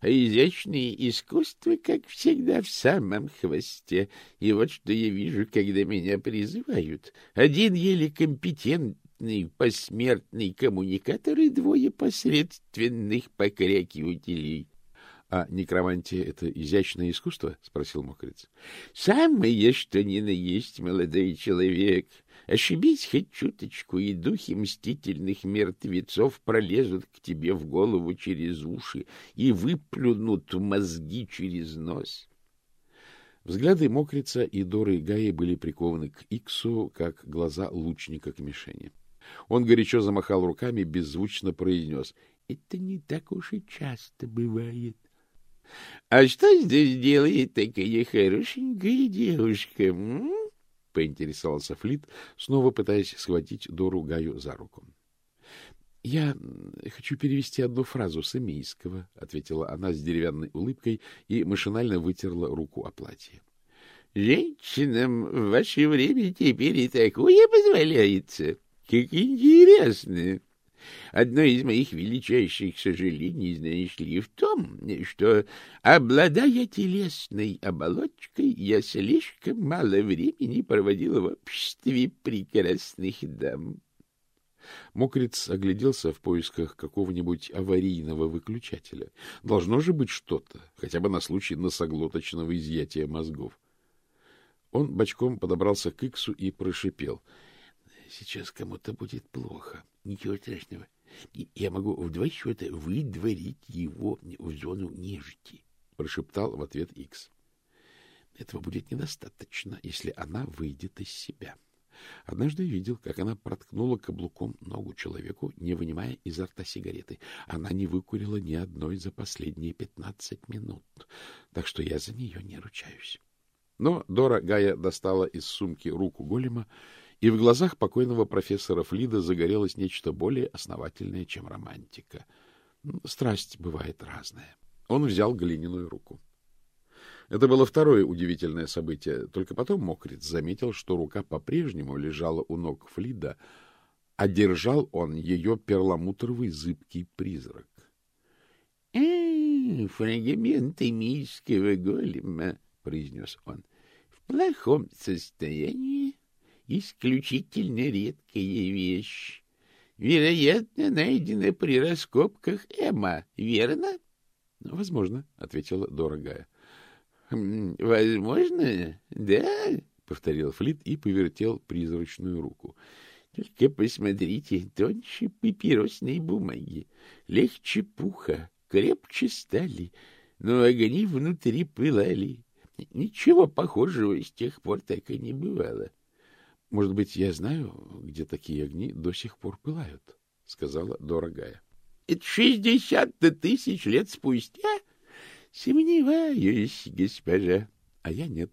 а изящное искусство, как всегда, в самом хвосте. И вот что я вижу, когда меня призывают. Один еле компетентный посмертный коммуникатор и двое посредственных покрякивателей. — А некромантия — это изящное искусство? — спросил мокрец. — Самое, что ни на есть, молодой человек. Ошибись хоть чуточку, и духи мстительных мертвецов пролезут к тебе в голову через уши и выплюнут мозги через нос. Взгляды мокрица и Доры Гаи были прикованы к Иксу, как глаза лучника к мишени. Он горячо замахал руками, беззвучно произнес — Это не так уж и часто бывает. — А что здесь делает такая хорошенькая девушка? М? — поинтересовался Флит, снова пытаясь схватить Дору Гаю за руку. — Я хочу перевести одну фразу с эмейского, — ответила она с деревянной улыбкой и машинально вытерла руку о платье. — Женщинам в ваше время теперь и такое позволяется. Как интересно! Одно из моих величайших сожалений, знаешь ли, в том, что, обладая телесной оболочкой, я слишком мало времени проводила в обществе прекрасных дам. Мокриц огляделся в поисках какого-нибудь аварийного выключателя. Должно же быть что-то, хотя бы на случай носоглоточного изъятия мозгов. Он бочком подобрался к Иксу и прошипел. — Сейчас кому-то будет плохо. — Ничего страшного. Я могу в два счета выдворить его в зону нежити, — прошептал в ответ Икс. Этого будет недостаточно, если она выйдет из себя. Однажды видел, как она проткнула каблуком ногу человеку, не вынимая изо рта сигареты. Она не выкурила ни одной за последние пятнадцать минут, так что я за нее не ручаюсь. Но Дора Гая достала из сумки руку голема и в глазах покойного профессора Флида загорелось нечто более основательное, чем романтика. Страсть бывает разная. Он взял глиняную руку. Это было второе удивительное событие. Только потом Мокриц заметил, что рука по-прежнему лежала у ног Флида, а держал он ее перламутровый зыбкий призрак. — э, Фрагмент эмийского голема, — произнес он, — в плохом состоянии исключительно редкая вещь. Вероятно, найдена при раскопках Эма, верно? — Возможно, — ответила дорогая. «Хм, — Возможно, да, — повторил Флит и повертел призрачную руку. — Только посмотрите, тоньше папиросной бумаги, легче пуха, крепче стали, но огни внутри пылали. Ничего похожего с тех пор так и не бывало. — может быть, я знаю, где такие огни до сих пор пылают, — сказала дорогая. — Это шестьдесят тысяч лет спустя? — Сомневаюсь, госпожа. А я нет.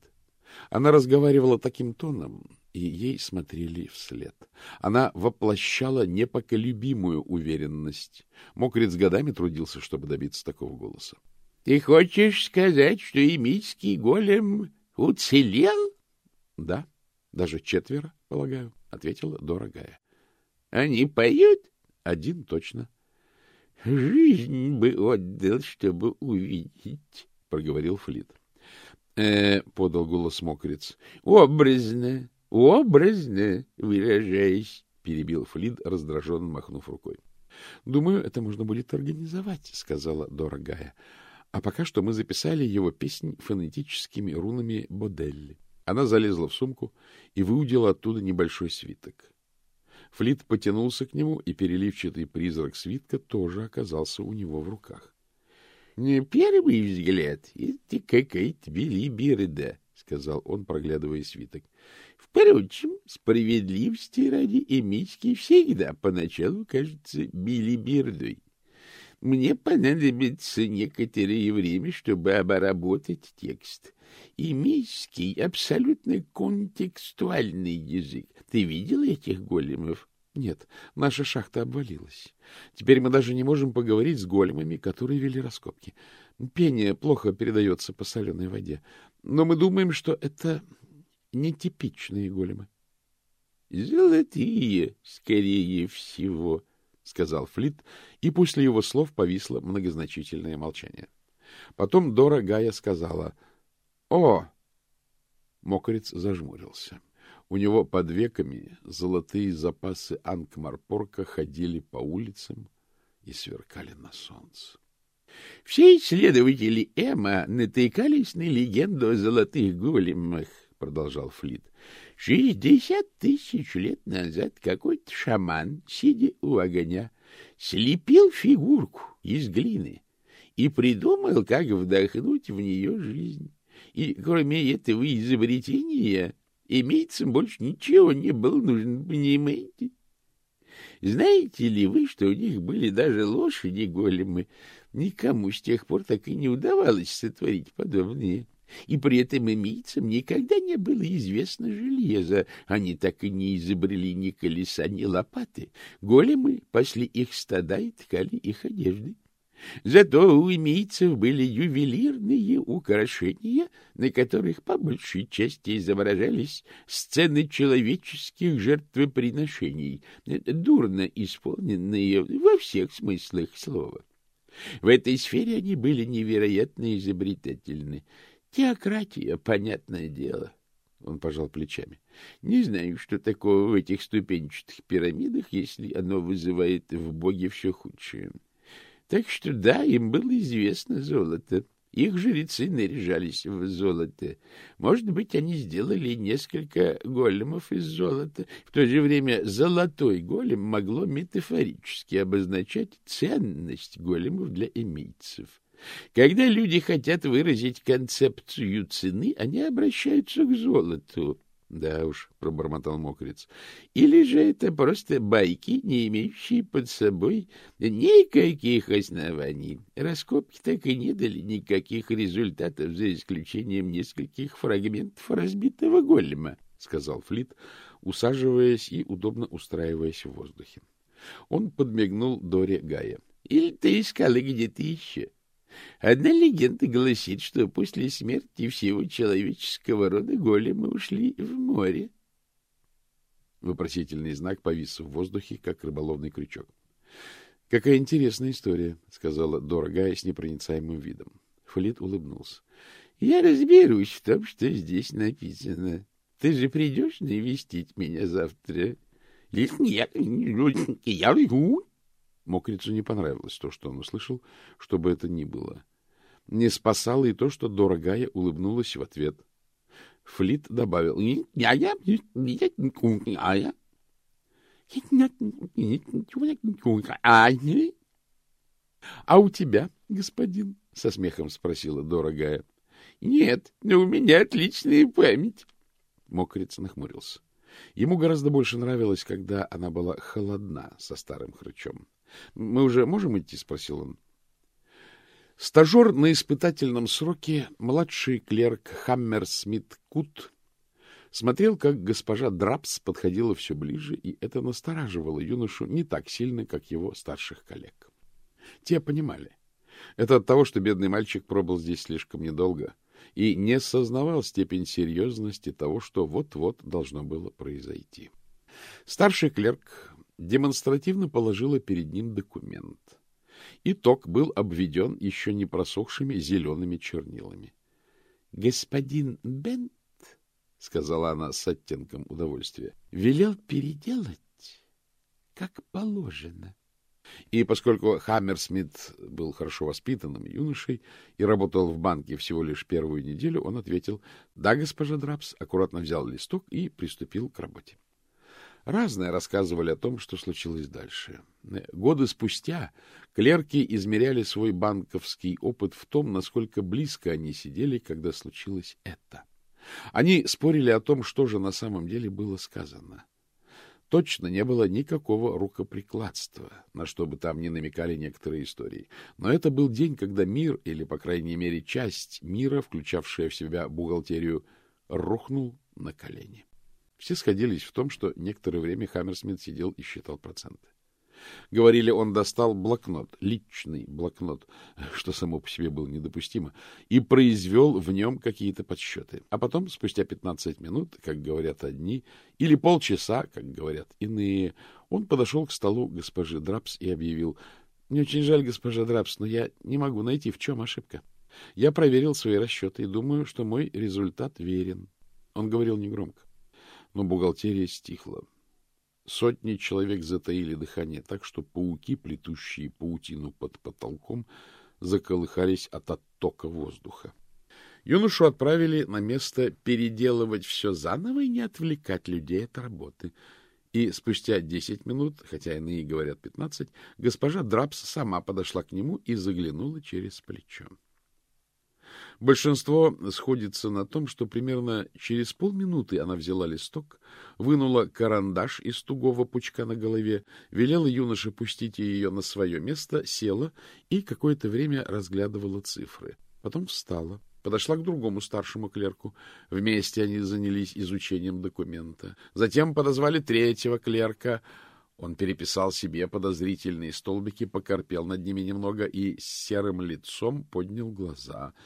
Она разговаривала таким тоном, и ей смотрели вслед. Она воплощала непоколебимую уверенность. Мокрец годами трудился, чтобы добиться такого голоса. — Ты хочешь сказать, что эмийский голем уцелел? — Да. Даже четверо, полагаю, — ответила дорогая. — Они поют? — Один точно. — Жизнь бы отдал, чтобы увидеть, — проговорил Флит. Э, — подал голос мокрец. — Образно, образно выражаясь, — перебил Флид, раздраженно махнув рукой. — Думаю, это можно будет организовать, — сказала дорогая. — А пока что мы записали его песнь фонетическими рунами Боделли. Она залезла в сумку и выудила оттуда небольшой свиток. Флит потянулся к нему, и переливчатый призрак свитка тоже оказался у него в руках. — Не первый взгляд, это какая-то билиберда, — сказал он, проглядывая свиток. — Впрочем, справедливости ради Эмички всегда поначалу кажется билибердой. Мне понадобится некоторое время, чтобы обработать текст. Имейский, абсолютно контекстуальный язык. Ты видел этих големов? Нет, наша шахта обвалилась. Теперь мы даже не можем поговорить с големами, которые вели раскопки. Пение плохо передается по соленой воде. Но мы думаем, что это нетипичные големы. — Золотые, скорее всего, — сказал Флит, и после его слов повисло многозначительное молчание. Потом Дора Гая сказала «О!» Мокрец зажмурился. У него под веками золотые запасы Анкмарпорка ходили по улицам и сверкали на солнце. Все исследователи Эма натыкались на легенду о золотых големах, продолжал Флит. Шестьдесят тысяч лет назад какой-то шаман, сидя у огня, слепил фигурку из глины и придумал, как вдохнуть в нее жизнь. И кроме этого изобретения имейцам больше ничего не было нужно, понимаете? Знаете ли вы, что у них были даже лошади-големы? Никому с тех пор так и не удавалось сотворить подобные. И при этом имейцам никогда не было известно железо. Они так и не изобрели ни колеса, ни лопаты. Големы пасли их стада и ткали их одежды. Зато у имейцев были ювелирные украшения, на которых по большей части изображались сцены человеческих жертвоприношений, дурно исполненные во всех смыслах слова. В этой сфере они были невероятно изобретательны. Теократия, понятное дело. Он пожал плечами. Не знаю, что такого в этих ступенчатых пирамидах, если оно вызывает в боге все худшее. Так что да, им было известно золото. Их жрецы наряжались в золото. Может быть, они сделали несколько големов из золота. В то же время золотой голем могло метафорически обозначать ценность големов для эмийцев. Когда люди хотят выразить концепцию цены, они обращаются к золоту. Да уж, пробормотал мокрец. Или же это просто байки, не имеющие под собой никаких оснований. Раскопки так и не дали никаких результатов, за исключением нескольких фрагментов разбитого голема, сказал Флит, усаживаясь и удобно устраиваясь в воздухе. Он подмигнул Доре Гая. — Или ты искал где-то еще? — Одна легенда гласит, что после смерти всего человеческого рода големы ушли в море. Вопросительный знак повис в воздухе, как рыболовный крючок. — Какая интересная история, — сказала дорогая с непроницаемым видом. Флит улыбнулся. — Я разберусь в том, что здесь написано. Ты же придешь навестить меня завтра? — Нет, я Мокрицу не понравилось то, что он услышал, что бы это ни было. Не спасало и то, что дорогая улыбнулась в ответ. Флит добавил «Я, я, я, я, А у тебя, господин? — со смехом спросила дорогая. — Нет, но у меня отличная память. Мокриц нахмурился. Ему гораздо больше нравилось, когда она была холодна со старым хрычом. — Мы уже можем идти? — спросил он. Стажер на испытательном сроке, младший клерк Хаммерсмит Кут, смотрел, как госпожа Драпс подходила все ближе, и это настораживало юношу не так сильно, как его старших коллег. Те понимали. Это от того, что бедный мальчик пробыл здесь слишком недолго и не сознавал степень серьезности того, что вот-вот должно было произойти. Старший клерк демонстративно положила перед ним документ. Итог был обведен еще не просохшими зелеными чернилами. — Господин Бент, — сказала она с оттенком удовольствия, — велел переделать, как положено. И поскольку Хаммерсмит был хорошо воспитанным юношей и работал в банке всего лишь первую неделю, он ответил «Да, госпожа Драпс», аккуратно взял листок и приступил к работе. Разное рассказывали о том, что случилось дальше. Годы спустя клерки измеряли свой банковский опыт в том, насколько близко они сидели, когда случилось это. Они спорили о том, что же на самом деле было сказано. точно не было никакого рукоприкладства, на что бы там ни намекали некоторые истории. Но это был день, когда мир, или, по крайней мере, часть мира, включавшая в себя бухгалтерию, рухнул на колени. Все сходились в том, что некоторое время Хаммерсмит сидел и считал проценты. Говорили, он достал блокнот, личный блокнот, что само по себе было недопустимо, и произвел в нем какие-то подсчеты. А потом, спустя 15 минут, как говорят одни, или полчаса, как говорят иные, он подошел к столу госпожи Драпс и объявил, «Мне очень жаль, госпожа Драпс, но я не могу найти, в чем ошибка. Я проверил свои расчеты и думаю, что мой результат верен». Он говорил негромко, но бухгалтерия стихла. Сотни человек затаили дыхание так, что пауки, плетущие паутину под потолком, заколыхались от оттока воздуха. Юношу отправили на место переделывать все заново и не отвлекать людей от работы. И спустя десять минут, хотя иные говорят пятнадцать, госпожа Драпс сама подошла к нему и заглянула через плечо. Большинство сходится на том, что примерно через полминуты она взяла листок, вынула карандаш из тугого пучка на голове, велела юноше пустить ее на свое место, села и какое-то время разглядывала цифры. Потом встала, подошла к другому старшему клерку. Вместе они занялись изучением документа. Затем подозвали третьего клерка. Он переписал себе подозрительные столбики, покорпел над ними немного и с серым лицом поднял глаза —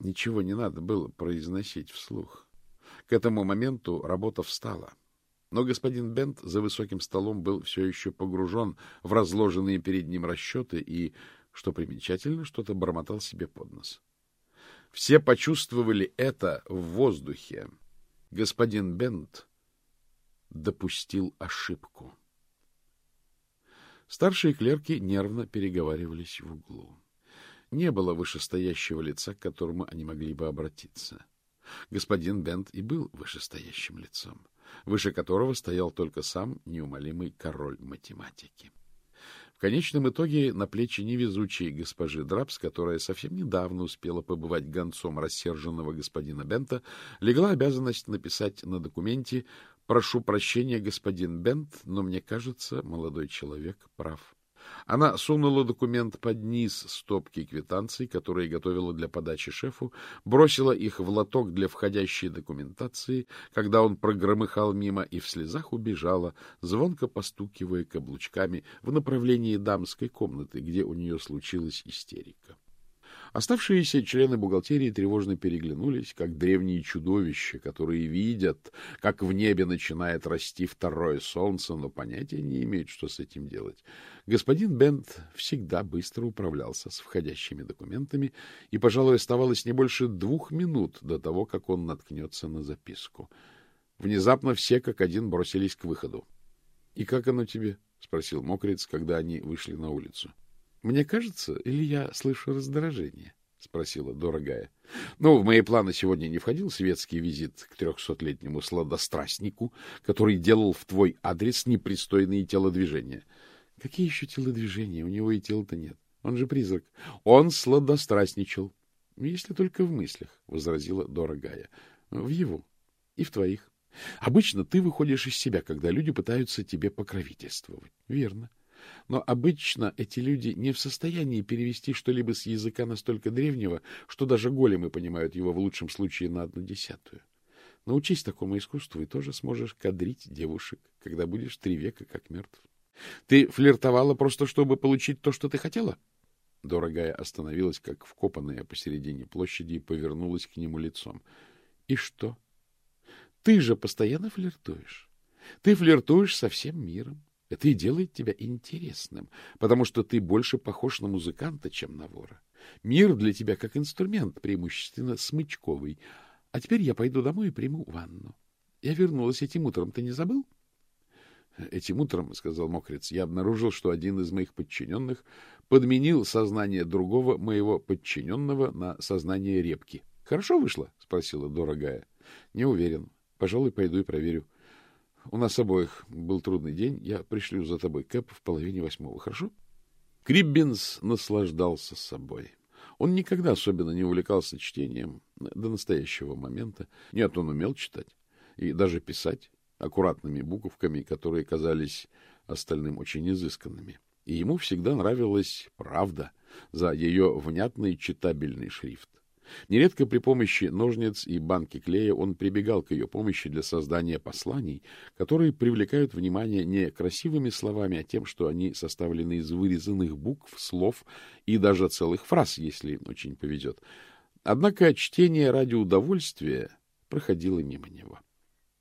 Ничего не надо было произносить вслух. К этому моменту работа встала. Но господин Бент за высоким столом был все еще погружен в разложенные перед ним расчеты и, что примечательно, что-то бормотал себе под нос. Все почувствовали это в воздухе. Господин Бент допустил ошибку. Старшие клерки нервно переговаривались в углу не было вышестоящего лица, к которому они могли бы обратиться. Господин Бент и был вышестоящим лицом, выше которого стоял только сам неумолимый король математики. В конечном итоге на плечи невезучей госпожи Драпс, которая совсем недавно успела побывать гонцом рассерженного господина Бента, легла обязанность написать на документе «Прошу прощения, господин Бент, но мне кажется, молодой человек прав». Она сунула документ под низ стопки квитанций, которые готовила для подачи шефу, бросила их в лоток для входящей документации, когда он прогромыхал мимо и в слезах убежала, звонко постукивая каблучками в направлении дамской комнаты, где у нее случилась истерика. Оставшиеся члены бухгалтерии тревожно переглянулись, как древние чудовища, которые видят, как в небе начинает расти второе солнце, но понятия не имеют, что с этим делать. Господин Бент всегда быстро управлялся с входящими документами, и, пожалуй, оставалось не больше двух минут до того, как он наткнется на записку. Внезапно все как один бросились к выходу. — И как оно тебе? — спросил Мокриц, когда они вышли на улицу. —— Мне кажется, или я слышу раздражение? — спросила дорогая. — Ну, в мои планы сегодня не входил светский визит к трехсотлетнему сладострастнику, который делал в твой адрес непристойные телодвижения. — Какие еще телодвижения? У него и тела-то нет. Он же призрак. Он сладострастничал. — Если только в мыслях, — возразила дорогая. — В его и в твоих. Обычно ты выходишь из себя, когда люди пытаются тебе покровительствовать. Верно. Но обычно эти люди не в состоянии перевести что-либо с языка настолько древнего, что даже големы понимают его в лучшем случае на одну десятую. Научись такому искусству, и тоже сможешь кадрить девушек, когда будешь три века как мертв. Ты флиртовала просто, чтобы получить то, что ты хотела? Дорогая остановилась, как вкопанная посередине площади, и повернулась к нему лицом. — И что? Ты же постоянно флиртуешь. Ты флиртуешь со всем миром. Это и делает тебя интересным, потому что ты больше похож на музыканта, чем на вора. Мир для тебя как инструмент, преимущественно смычковый. А теперь я пойду домой и приму ванну. Я вернулась этим утром. Ты не забыл? Этим утром, — сказал Мокрец, — я обнаружил, что один из моих подчиненных подменил сознание другого моего подчиненного на сознание репки. — Хорошо вышло? — спросила дорогая. — Не уверен. Пожалуй, пойду и проверю. — у нас обоих был трудный день. Я пришлю за тобой Кэп в половине восьмого, хорошо? Криббинс наслаждался собой. Он никогда особенно не увлекался чтением до настоящего момента. Нет, он умел читать и даже писать. аккуратными буковками, которые казались остальным очень изысканными. И ему всегда нравилась правда за ее внятный читабельный шрифт. Нередко при помощи ножниц и банки клея он прибегал к ее помощи для создания посланий, которые привлекают внимание не красивыми словами, а тем, что они составлены из вырезанных букв, слов и даже целых фраз, если очень повезет. Однако чтение ради удовольствия проходило мимо него.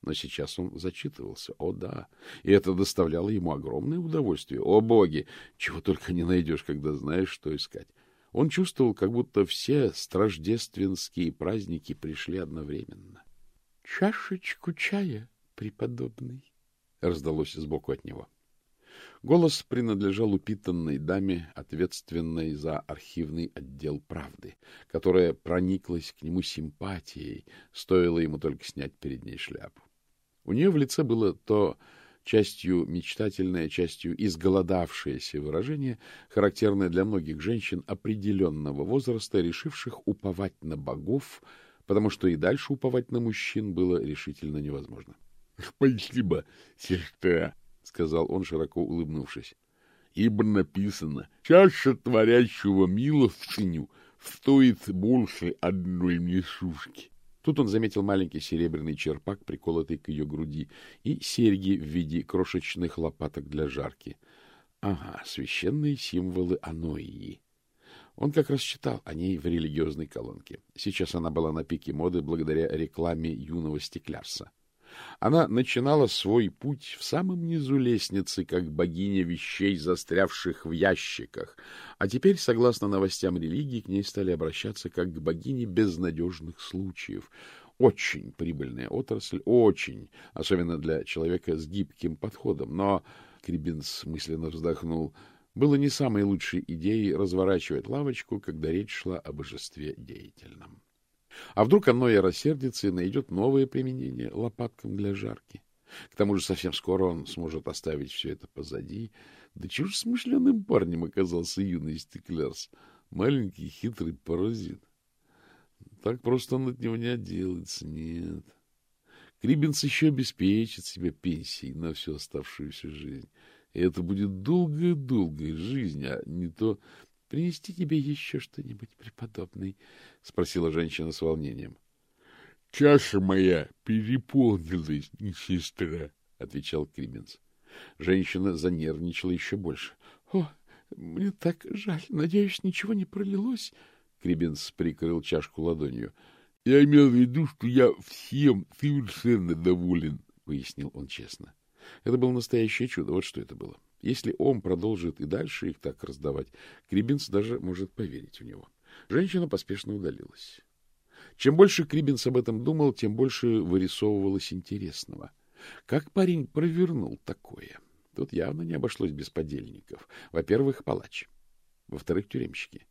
Но сейчас он зачитывался. О, да! И это доставляло ему огромное удовольствие. О, боги! Чего только не найдешь, когда знаешь, что искать. Он чувствовал, как будто все страждественские праздники пришли одновременно. — Чашечку чая, преподобный, — раздалось сбоку от него. Голос принадлежал упитанной даме, ответственной за архивный отдел правды, которая прониклась к нему симпатией, стоило ему только снять перед ней шляпу. У нее в лице было то частью мечтательное, частью изголодавшееся выражение, характерное для многих женщин определенного возраста, решивших уповать на богов, потому что и дальше уповать на мужчин было решительно невозможно. — Спасибо, сестра, — сказал он, широко улыбнувшись. — Ибо написано, чаша творящего милостыню стоит больше одной несушки. Тут он заметил маленький серебряный черпак, приколотый к ее груди, и серьги в виде крошечных лопаток для жарки. Ага, священные символы Аноии. Он как раз читал о ней в религиозной колонке. Сейчас она была на пике моды благодаря рекламе юного стеклярса. Она начинала свой путь в самом низу лестницы, как богиня вещей, застрявших в ящиках, а теперь, согласно новостям религии, к ней стали обращаться как к богине безнадежных случаев. Очень прибыльная отрасль, очень, особенно для человека с гибким подходом. Но, Крибинс мысленно вздохнул, было не самой лучшей идеей разворачивать лавочку, когда речь шла о божестве деятельном. А вдруг оно и рассердится и найдет новое применение лопаткам для жарки? К тому же совсем скоро он сможет оставить все это позади. Да чего ж смышленым парнем оказался юный стеклярс. Маленький хитрый паразит. Так просто он от него не отделается, нет. Крибинс еще обеспечит себе пенсией на всю оставшуюся жизнь. И это будет долгая-долгая жизнь, а не то — Принести тебе еще что-нибудь, преподобный? — спросила женщина с волнением. — Чаша моя переполнилась, сестра, — отвечал Крименс. Женщина занервничала еще больше. — О, мне так жаль. Надеюсь, ничего не пролилось? Крибенс прикрыл чашку ладонью. — Я имел в виду, что я всем совершенно доволен, — пояснил он честно. Это было настоящее чудо. Вот что это было. Если он продолжит и дальше их так раздавать, Крибинс даже может поверить в него. Женщина поспешно удалилась. Чем больше Крибинс об этом думал, тем больше вырисовывалось интересного. Как парень провернул такое? Тут явно не обошлось без подельников. Во-первых, палач. Во-вторых, тюремщики.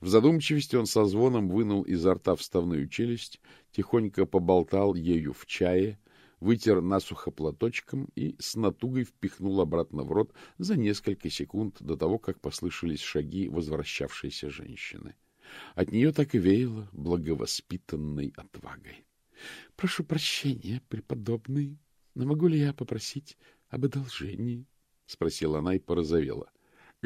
В задумчивости он со звоном вынул изо рта вставную челюсть, тихонько поболтал ею в чае, вытер насухо платочком и с натугой впихнул обратно в рот за несколько секунд до того, как послышались шаги возвращавшейся женщины. От нее так и веяло благовоспитанной отвагой. — Прошу прощения, преподобный, но могу ли я попросить об одолжении? — спросила она и порозовела. —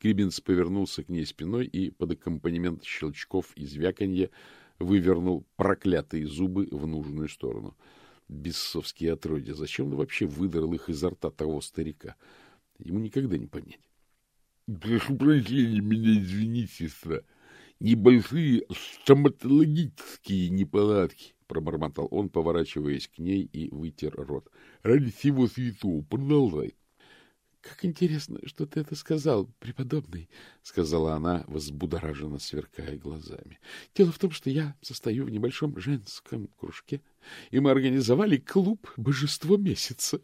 Крибинс повернулся к ней спиной и под аккомпанемент щелчков и звяканья вывернул проклятые зубы в нужную сторону. Бессовские отродья. Зачем он вообще выдрал их изо рта того старика? Ему никогда не понять. — Прошу прощения, меня извини, сестра. Небольшие стоматологические неполадки, — пробормотал он, поворачиваясь к ней и вытер рот. — Ради всего святого, продолжай. —— Как интересно, что ты это сказал, преподобный, — сказала она, возбудораженно сверкая глазами. — Дело в том, что я состою в небольшом женском кружке, и мы организовали клуб «Божество месяца».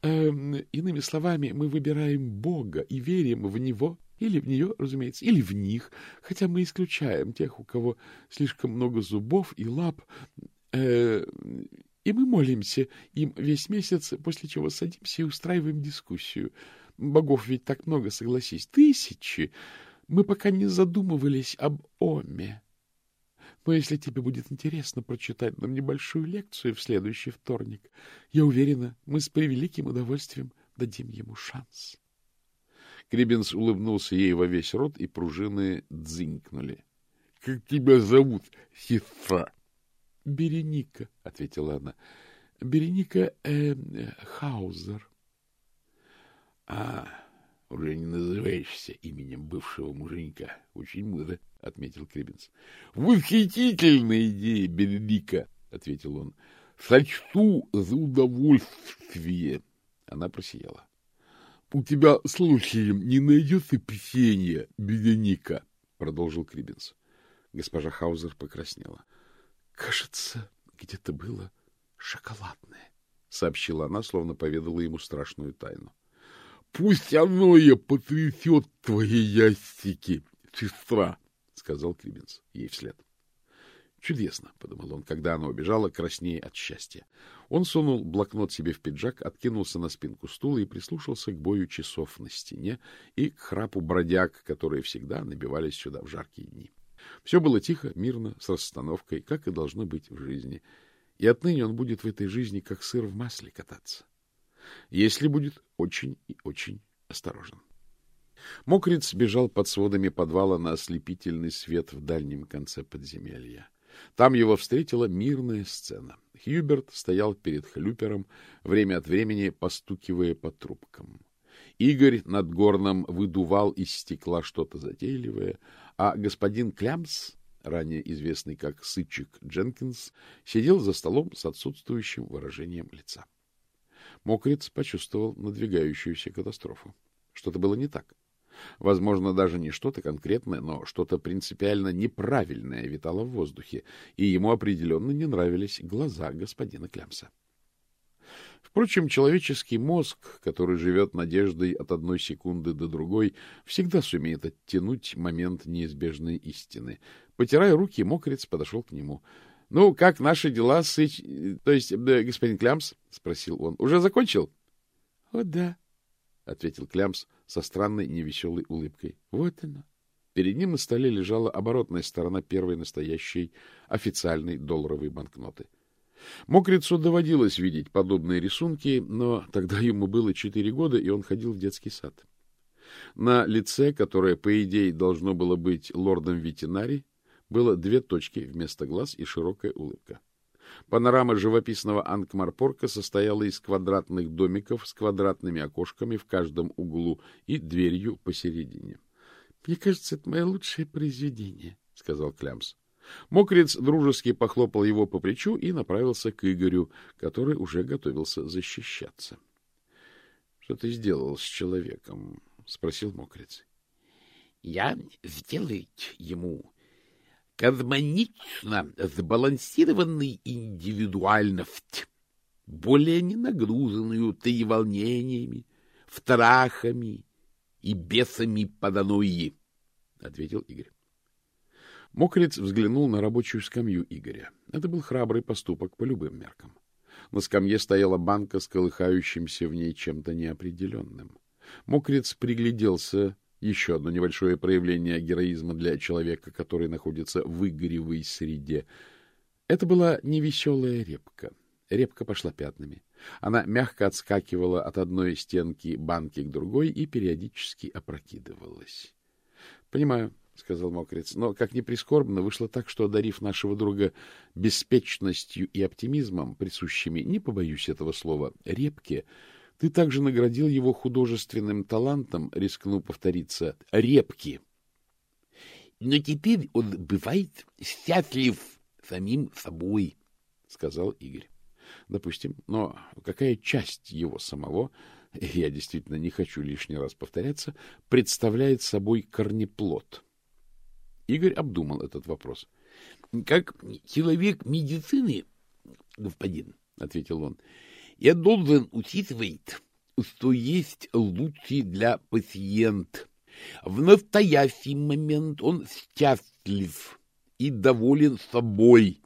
Эм, иными словами, мы выбираем Бога и верим в Него, или в нее, разумеется, или в них, хотя мы исключаем тех, у кого слишком много зубов и лап, э, и мы молимся им весь месяц, после чего садимся и устраиваем дискуссию. Богов ведь так много, согласись, тысячи. Мы пока не задумывались об Оме. Но если тебе будет интересно прочитать нам небольшую лекцию в следующий вторник, я уверена, мы с превеликим удовольствием дадим ему шанс. Крибинс улыбнулся ей во весь рот, и пружины дзынькнули. — Как тебя зовут, сестра? — Береника, — ответила она. — Береника э, Хаузер. — А, уже не называешься именем бывшего муженька. Очень мудро, — отметил Крибинс. — Восхитительная идея, Береника, — ответил он. — Сочту за удовольствие. Она просияла. — У тебя случаем не найдется печенье, Береника? — продолжил Крибинс. Госпожа Хаузер покраснела. — Кажется, где-то было шоколадное, — сообщила она, словно поведала ему страшную тайну. — Пусть оно и потрясет твои ястики, сестра, — сказал Крибинс ей вслед. Чудесно, — подумал он, когда она убежала, краснее от счастья. Он сунул блокнот себе в пиджак, откинулся на спинку стула и прислушался к бою часов на стене и к храпу бродяг, которые всегда набивались сюда в жаркие дни. Все было тихо, мирно, с расстановкой, как и должно быть в жизни. И отныне он будет в этой жизни как сыр в масле кататься. Если будет очень и очень осторожен. Мокриц бежал под сводами подвала на ослепительный свет в дальнем конце подземелья. Там его встретила мирная сцена. Хьюберт стоял перед хлюпером, время от времени постукивая по трубкам. Игорь над горном выдувал из стекла что-то затейливое, а господин Клямс, ранее известный как Сычик Дженкинс, сидел за столом с отсутствующим выражением лица. Мокриц почувствовал надвигающуюся катастрофу. Что-то было не так. Возможно, даже не что-то конкретное, но что-то принципиально неправильное витало в воздухе, и ему определенно не нравились глаза господина Клямса. Впрочем, человеческий мозг, который живет надеждой от одной секунды до другой, всегда сумеет оттянуть момент неизбежной истины. Потирая руки, мокрец подошел к нему. — Ну, как наши дела, Сыч... То есть, да, господин Клямс? — спросил он. — Уже закончил? — О, да, — ответил Клямс со странной невеселой улыбкой. — Вот оно. Перед ним на столе лежала оборотная сторона первой настоящей официальной долларовой банкноты. Мокрицу доводилось видеть подобные рисунки, но тогда ему было четыре года, и он ходил в детский сад. На лице, которое, по идее, должно было быть лордом ветеринари, было две точки вместо глаз и широкая улыбка. Панорама живописного Анкмарпорка состояла из квадратных домиков с квадратными окошками в каждом углу и дверью посередине. — Мне кажется, это мое лучшее произведение, — сказал Клямс. Мокрец дружески похлопал его по плечу и направился к Игорю, который уже готовился защищаться. — Что ты сделал с человеком? — спросил Мокрец. — Я сделаю ему гармонично сбалансированный индивидуальность, более не нагруженную волнениями, втрахами и бесами паранойи, — ответил Игорь. Мокрец взглянул на рабочую скамью Игоря. Это был храбрый поступок по любым меркам. На скамье стояла банка с колыхающимся в ней чем-то неопределенным. Мокрец пригляделся еще одно небольшое проявление героизма для человека, который находится в игоревой среде. Это была невеселая репка. Репка пошла пятнами. Она мягко отскакивала от одной стенки банки к другой и периодически опрокидывалась. — Понимаю, — сказал Мокрец, — но, как ни прискорбно, вышло так, что, одарив нашего друга беспечностью и оптимизмом, присущими, не побоюсь этого слова, репке, ты также наградил его художественным талантом, рискну повториться, репки. Но теперь он бывает счастлив самим собой, — сказал Игорь. Допустим, но какая часть его самого, я действительно не хочу лишний раз повторяться, представляет собой корнеплод? Игорь обдумал этот вопрос. — Как человек медицины, господин, — ответил он, — я должен учитывать, что есть лучший для пациента. В настоящий момент он счастлив и доволен собой,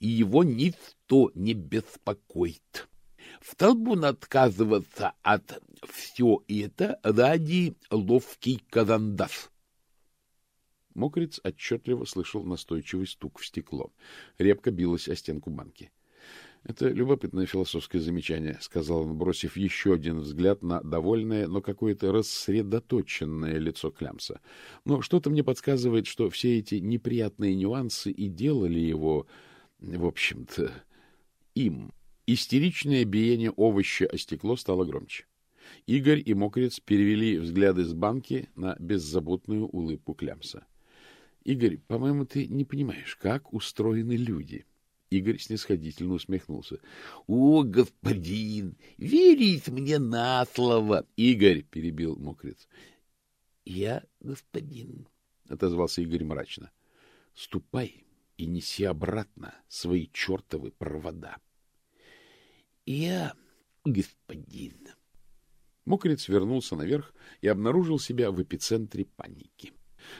и его ничто не беспокоит. Стал бы он отказываться от все это ради ловкий карандаш. Мокриц отчетливо слышал настойчивый стук в стекло. Репка билась о стенку банки. — Это любопытное философское замечание, — сказал он, бросив еще один взгляд на довольное, но какое-то рассредоточенное лицо Клямса. Но что-то мне подсказывает, что все эти неприятные нюансы и делали его, в общем-то, им. Истеричное биение овоща о стекло стало громче. Игорь и Мокрец перевели взгляды с банки на беззаботную улыбку Клямса. — Игорь, по-моему, ты не понимаешь, как устроены люди. Игорь снисходительно усмехнулся. — О, господин, верить мне на слово! — Игорь, — перебил Мокрец. — Я господин, — отозвался Игорь мрачно. — Ступай и неси обратно свои чертовы провода. — Я господин. Мокрец вернулся наверх и обнаружил себя в эпицентре паники.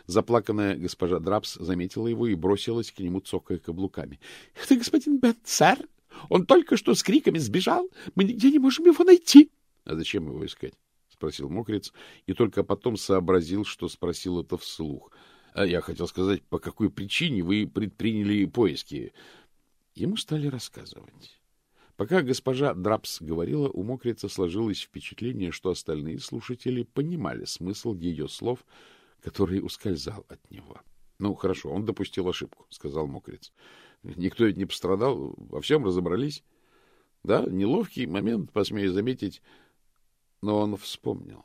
Заплаканная госпожа Драпс заметила его и бросилась к нему, цокая каблуками. — Это господин Бет, сэр! Он только что с криками сбежал! Мы нигде не можем его найти! — А зачем его искать? — спросил Мокрец, и только потом сообразил, что спросил это вслух. А я хотел сказать, по какой причине вы предприняли поиски. Ему стали рассказывать. Пока госпожа Драпс говорила, у Мокрица сложилось впечатление, что остальные слушатели понимали смысл ее слов — который ускользал от него. — Ну, хорошо, он допустил ошибку, — сказал Мокриц. — Никто ведь не пострадал, во всем разобрались. Да, неловкий момент, посмею заметить, но он вспомнил.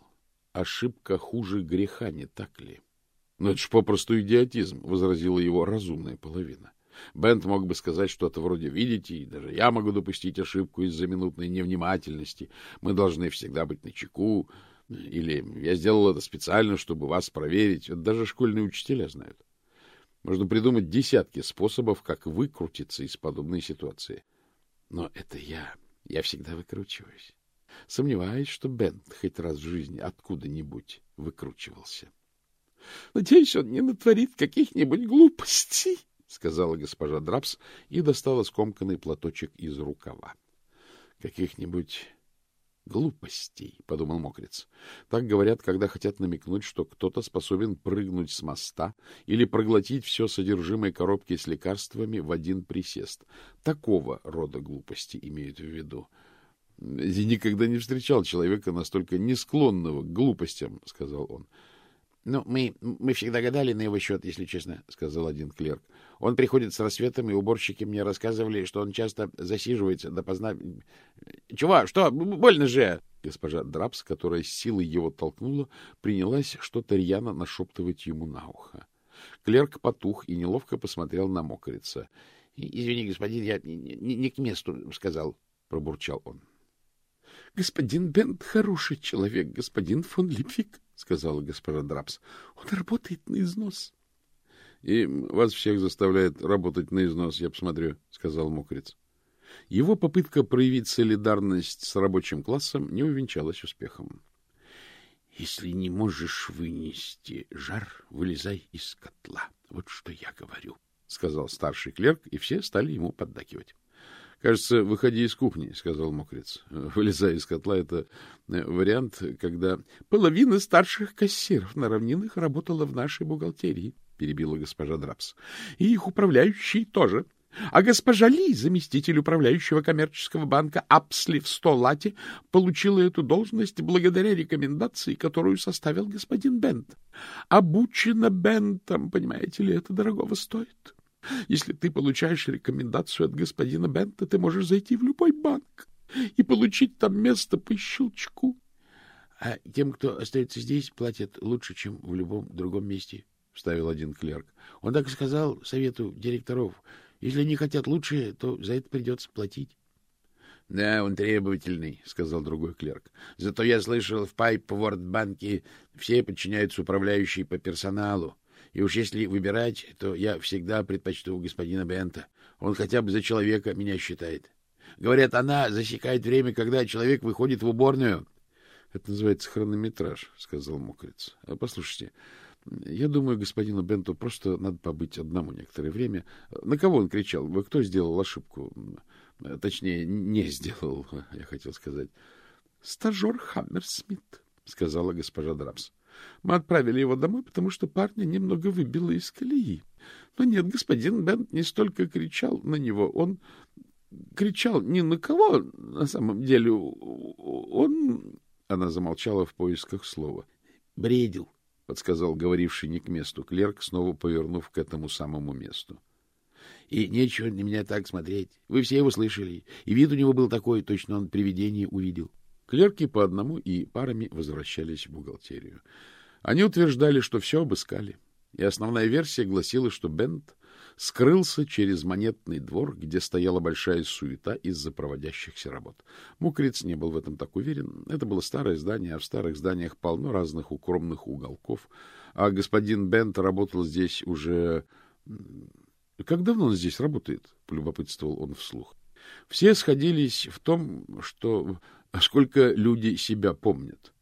Ошибка хуже греха, не так ли? — Но это ж попросту идиотизм, — возразила его разумная половина. Бент мог бы сказать что-то вроде «Видите, и даже я могу допустить ошибку из-за минутной невнимательности. Мы должны всегда быть начеку. чеку. Или я сделал это специально, чтобы вас проверить. Это даже школьные учителя знают. Можно придумать десятки способов, как выкрутиться из подобной ситуации. Но это я. Я всегда выкручиваюсь. Сомневаюсь, что Бент хоть раз в жизни откуда-нибудь выкручивался. — Надеюсь, он не натворит каких-нибудь глупостей, — сказала госпожа Драпс и достала скомканный платочек из рукава. — Каких-нибудь Глупостей, — подумал мокрец. Так говорят, когда хотят намекнуть, что кто-то способен прыгнуть с моста или проглотить все содержимое коробки с лекарствами в один присест. Такого рода глупости имеют в виду. — Я никогда не встречал человека настолько не склонного к глупостям, — сказал он. — Ну, мы, мы всегда гадали на его счет, если честно, — сказал один клерк. Он приходит с рассветом, и уборщики мне рассказывали, что он часто засиживается допоздна. — Чего? Что? Больно же! Госпожа Драпс, которая силой его толкнула, принялась что-то рьяно нашептывать ему на ухо. Клерк потух и неловко посмотрел на мокрица. — Извини, господин, я не, не, не к месту сказал, — пробурчал он. — Господин Бент хороший человек, господин фон Липвик, — сказала госпожа Драпс. — Он работает на износ. — И вас всех заставляет работать на износ, я посмотрю, — сказал Мокриц. Его попытка проявить солидарность с рабочим классом не увенчалась успехом. — Если не можешь вынести жар, вылезай из котла. Вот что я говорю, — сказал старший клерк, и все стали ему поддакивать. Кажется, выходи из кухни, — сказал мокрец. Вылезая из котла — это э, вариант, когда половина старших кассиров на равнинах работала в нашей бухгалтерии, — перебила госпожа Драпс. — И их управляющий тоже. А госпожа Ли, заместитель управляющего коммерческого банка Апсли в Столате, получила эту должность благодаря рекомендации, которую составил господин Бент. Обучена Бентом, понимаете ли, это дорогого стоит. Если ты получаешь рекомендацию от господина Бента, ты можешь зайти в любой банк и получить там место по щелчку. А тем, кто остается здесь, платят лучше, чем в любом другом месте, — вставил один клерк. Он так и сказал совету директоров. Если они хотят лучше, то за это придется платить. — Да, он требовательный, — сказал другой клерк. — Зато я слышал, в Пайп-Ворд-банке все подчиняются управляющей по персоналу. И уж если выбирать, то я всегда предпочту господина Бента. Он хотя бы за человека меня считает. Говорят, она засекает время, когда человек выходит в уборную. — Это называется хронометраж, — сказал Мокрец. — Послушайте, я думаю, господину Бенту просто надо побыть одному некоторое время. На кого он кричал? Вы кто сделал ошибку? Точнее, не сделал, я хотел сказать. — Стажер Хаммерсмит, — сказала госпожа Драпс. Мы отправили его домой, потому что парня немного выбило из колеи. Но нет, господин Бент не столько кричал на него, он кричал ни на кого на самом деле. Он... Она замолчала в поисках слова. — Бредил, — подсказал говоривший не к месту клерк, снова повернув к этому самому месту. — И нечего на меня так смотреть. Вы все его слышали. И вид у него был такой, точно он привидение увидел. Клерки по одному и парами возвращались в бухгалтерию. Они утверждали, что все обыскали. И основная версия гласила, что Бент скрылся через монетный двор, где стояла большая суета из-за проводящихся работ. Мукриц не был в этом так уверен. Это было старое здание, а в старых зданиях полно разных укромных уголков. А господин Бент работал здесь уже... Как давно он здесь работает? — полюбопытствовал он вслух. Все сходились в том, что сколько люди себя помнят.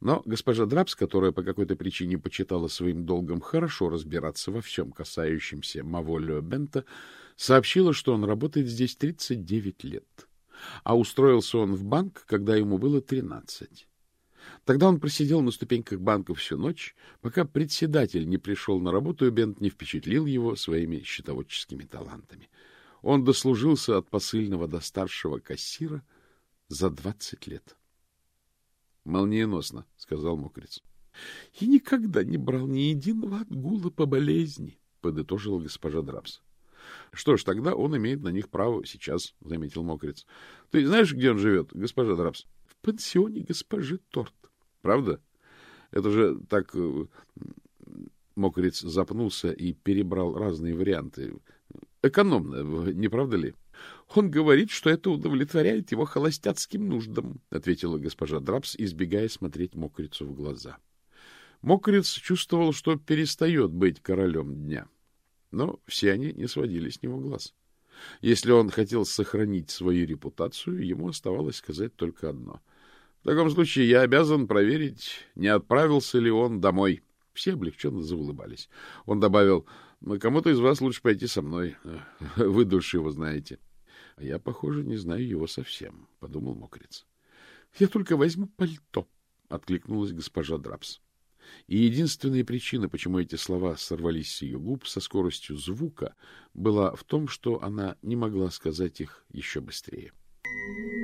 Но госпожа Драпс, которая по какой-то причине почитала своим долгом хорошо разбираться во всем касающемся Маволио Бента, сообщила, что он работает здесь 39 лет, а устроился он в банк, когда ему было 13. Тогда он просидел на ступеньках банка всю ночь, пока председатель не пришел на работу, и Бент не впечатлил его своими счетоводческими талантами. Он дослужился от посыльного до старшего кассира за 20 лет. —— Молниеносно, — сказал мокрец. — И никогда не брал ни единого отгула по болезни, — подытожила госпожа Драпс. — Что ж, тогда он имеет на них право сейчас, — заметил мокрец. — Ты знаешь, где он живет, госпожа Драпс? — В пансионе госпожи Торт. — Правда? Это же так... Э, мокрец запнулся и перебрал разные варианты. Экономно, не правда ли? Он говорит, что это удовлетворяет его холостяцким нуждам, — ответила госпожа Драпс, избегая смотреть мокрицу в глаза. Мокриц чувствовал, что перестает быть королем дня. Но все они не сводили с него глаз. Если он хотел сохранить свою репутацию, ему оставалось сказать только одно. В таком случае я обязан проверить, не отправился ли он домой. Все облегченно заулыбались. Он добавил, кому-то из вас лучше пойти со мной. Вы души его знаете. —— А я, похоже, не знаю его совсем, — подумал мокрец. — Я только возьму пальто, — откликнулась госпожа Драпс. И единственная причина, почему эти слова сорвались с ее губ со скоростью звука, была в том, что она не могла сказать их еще быстрее. Thank you.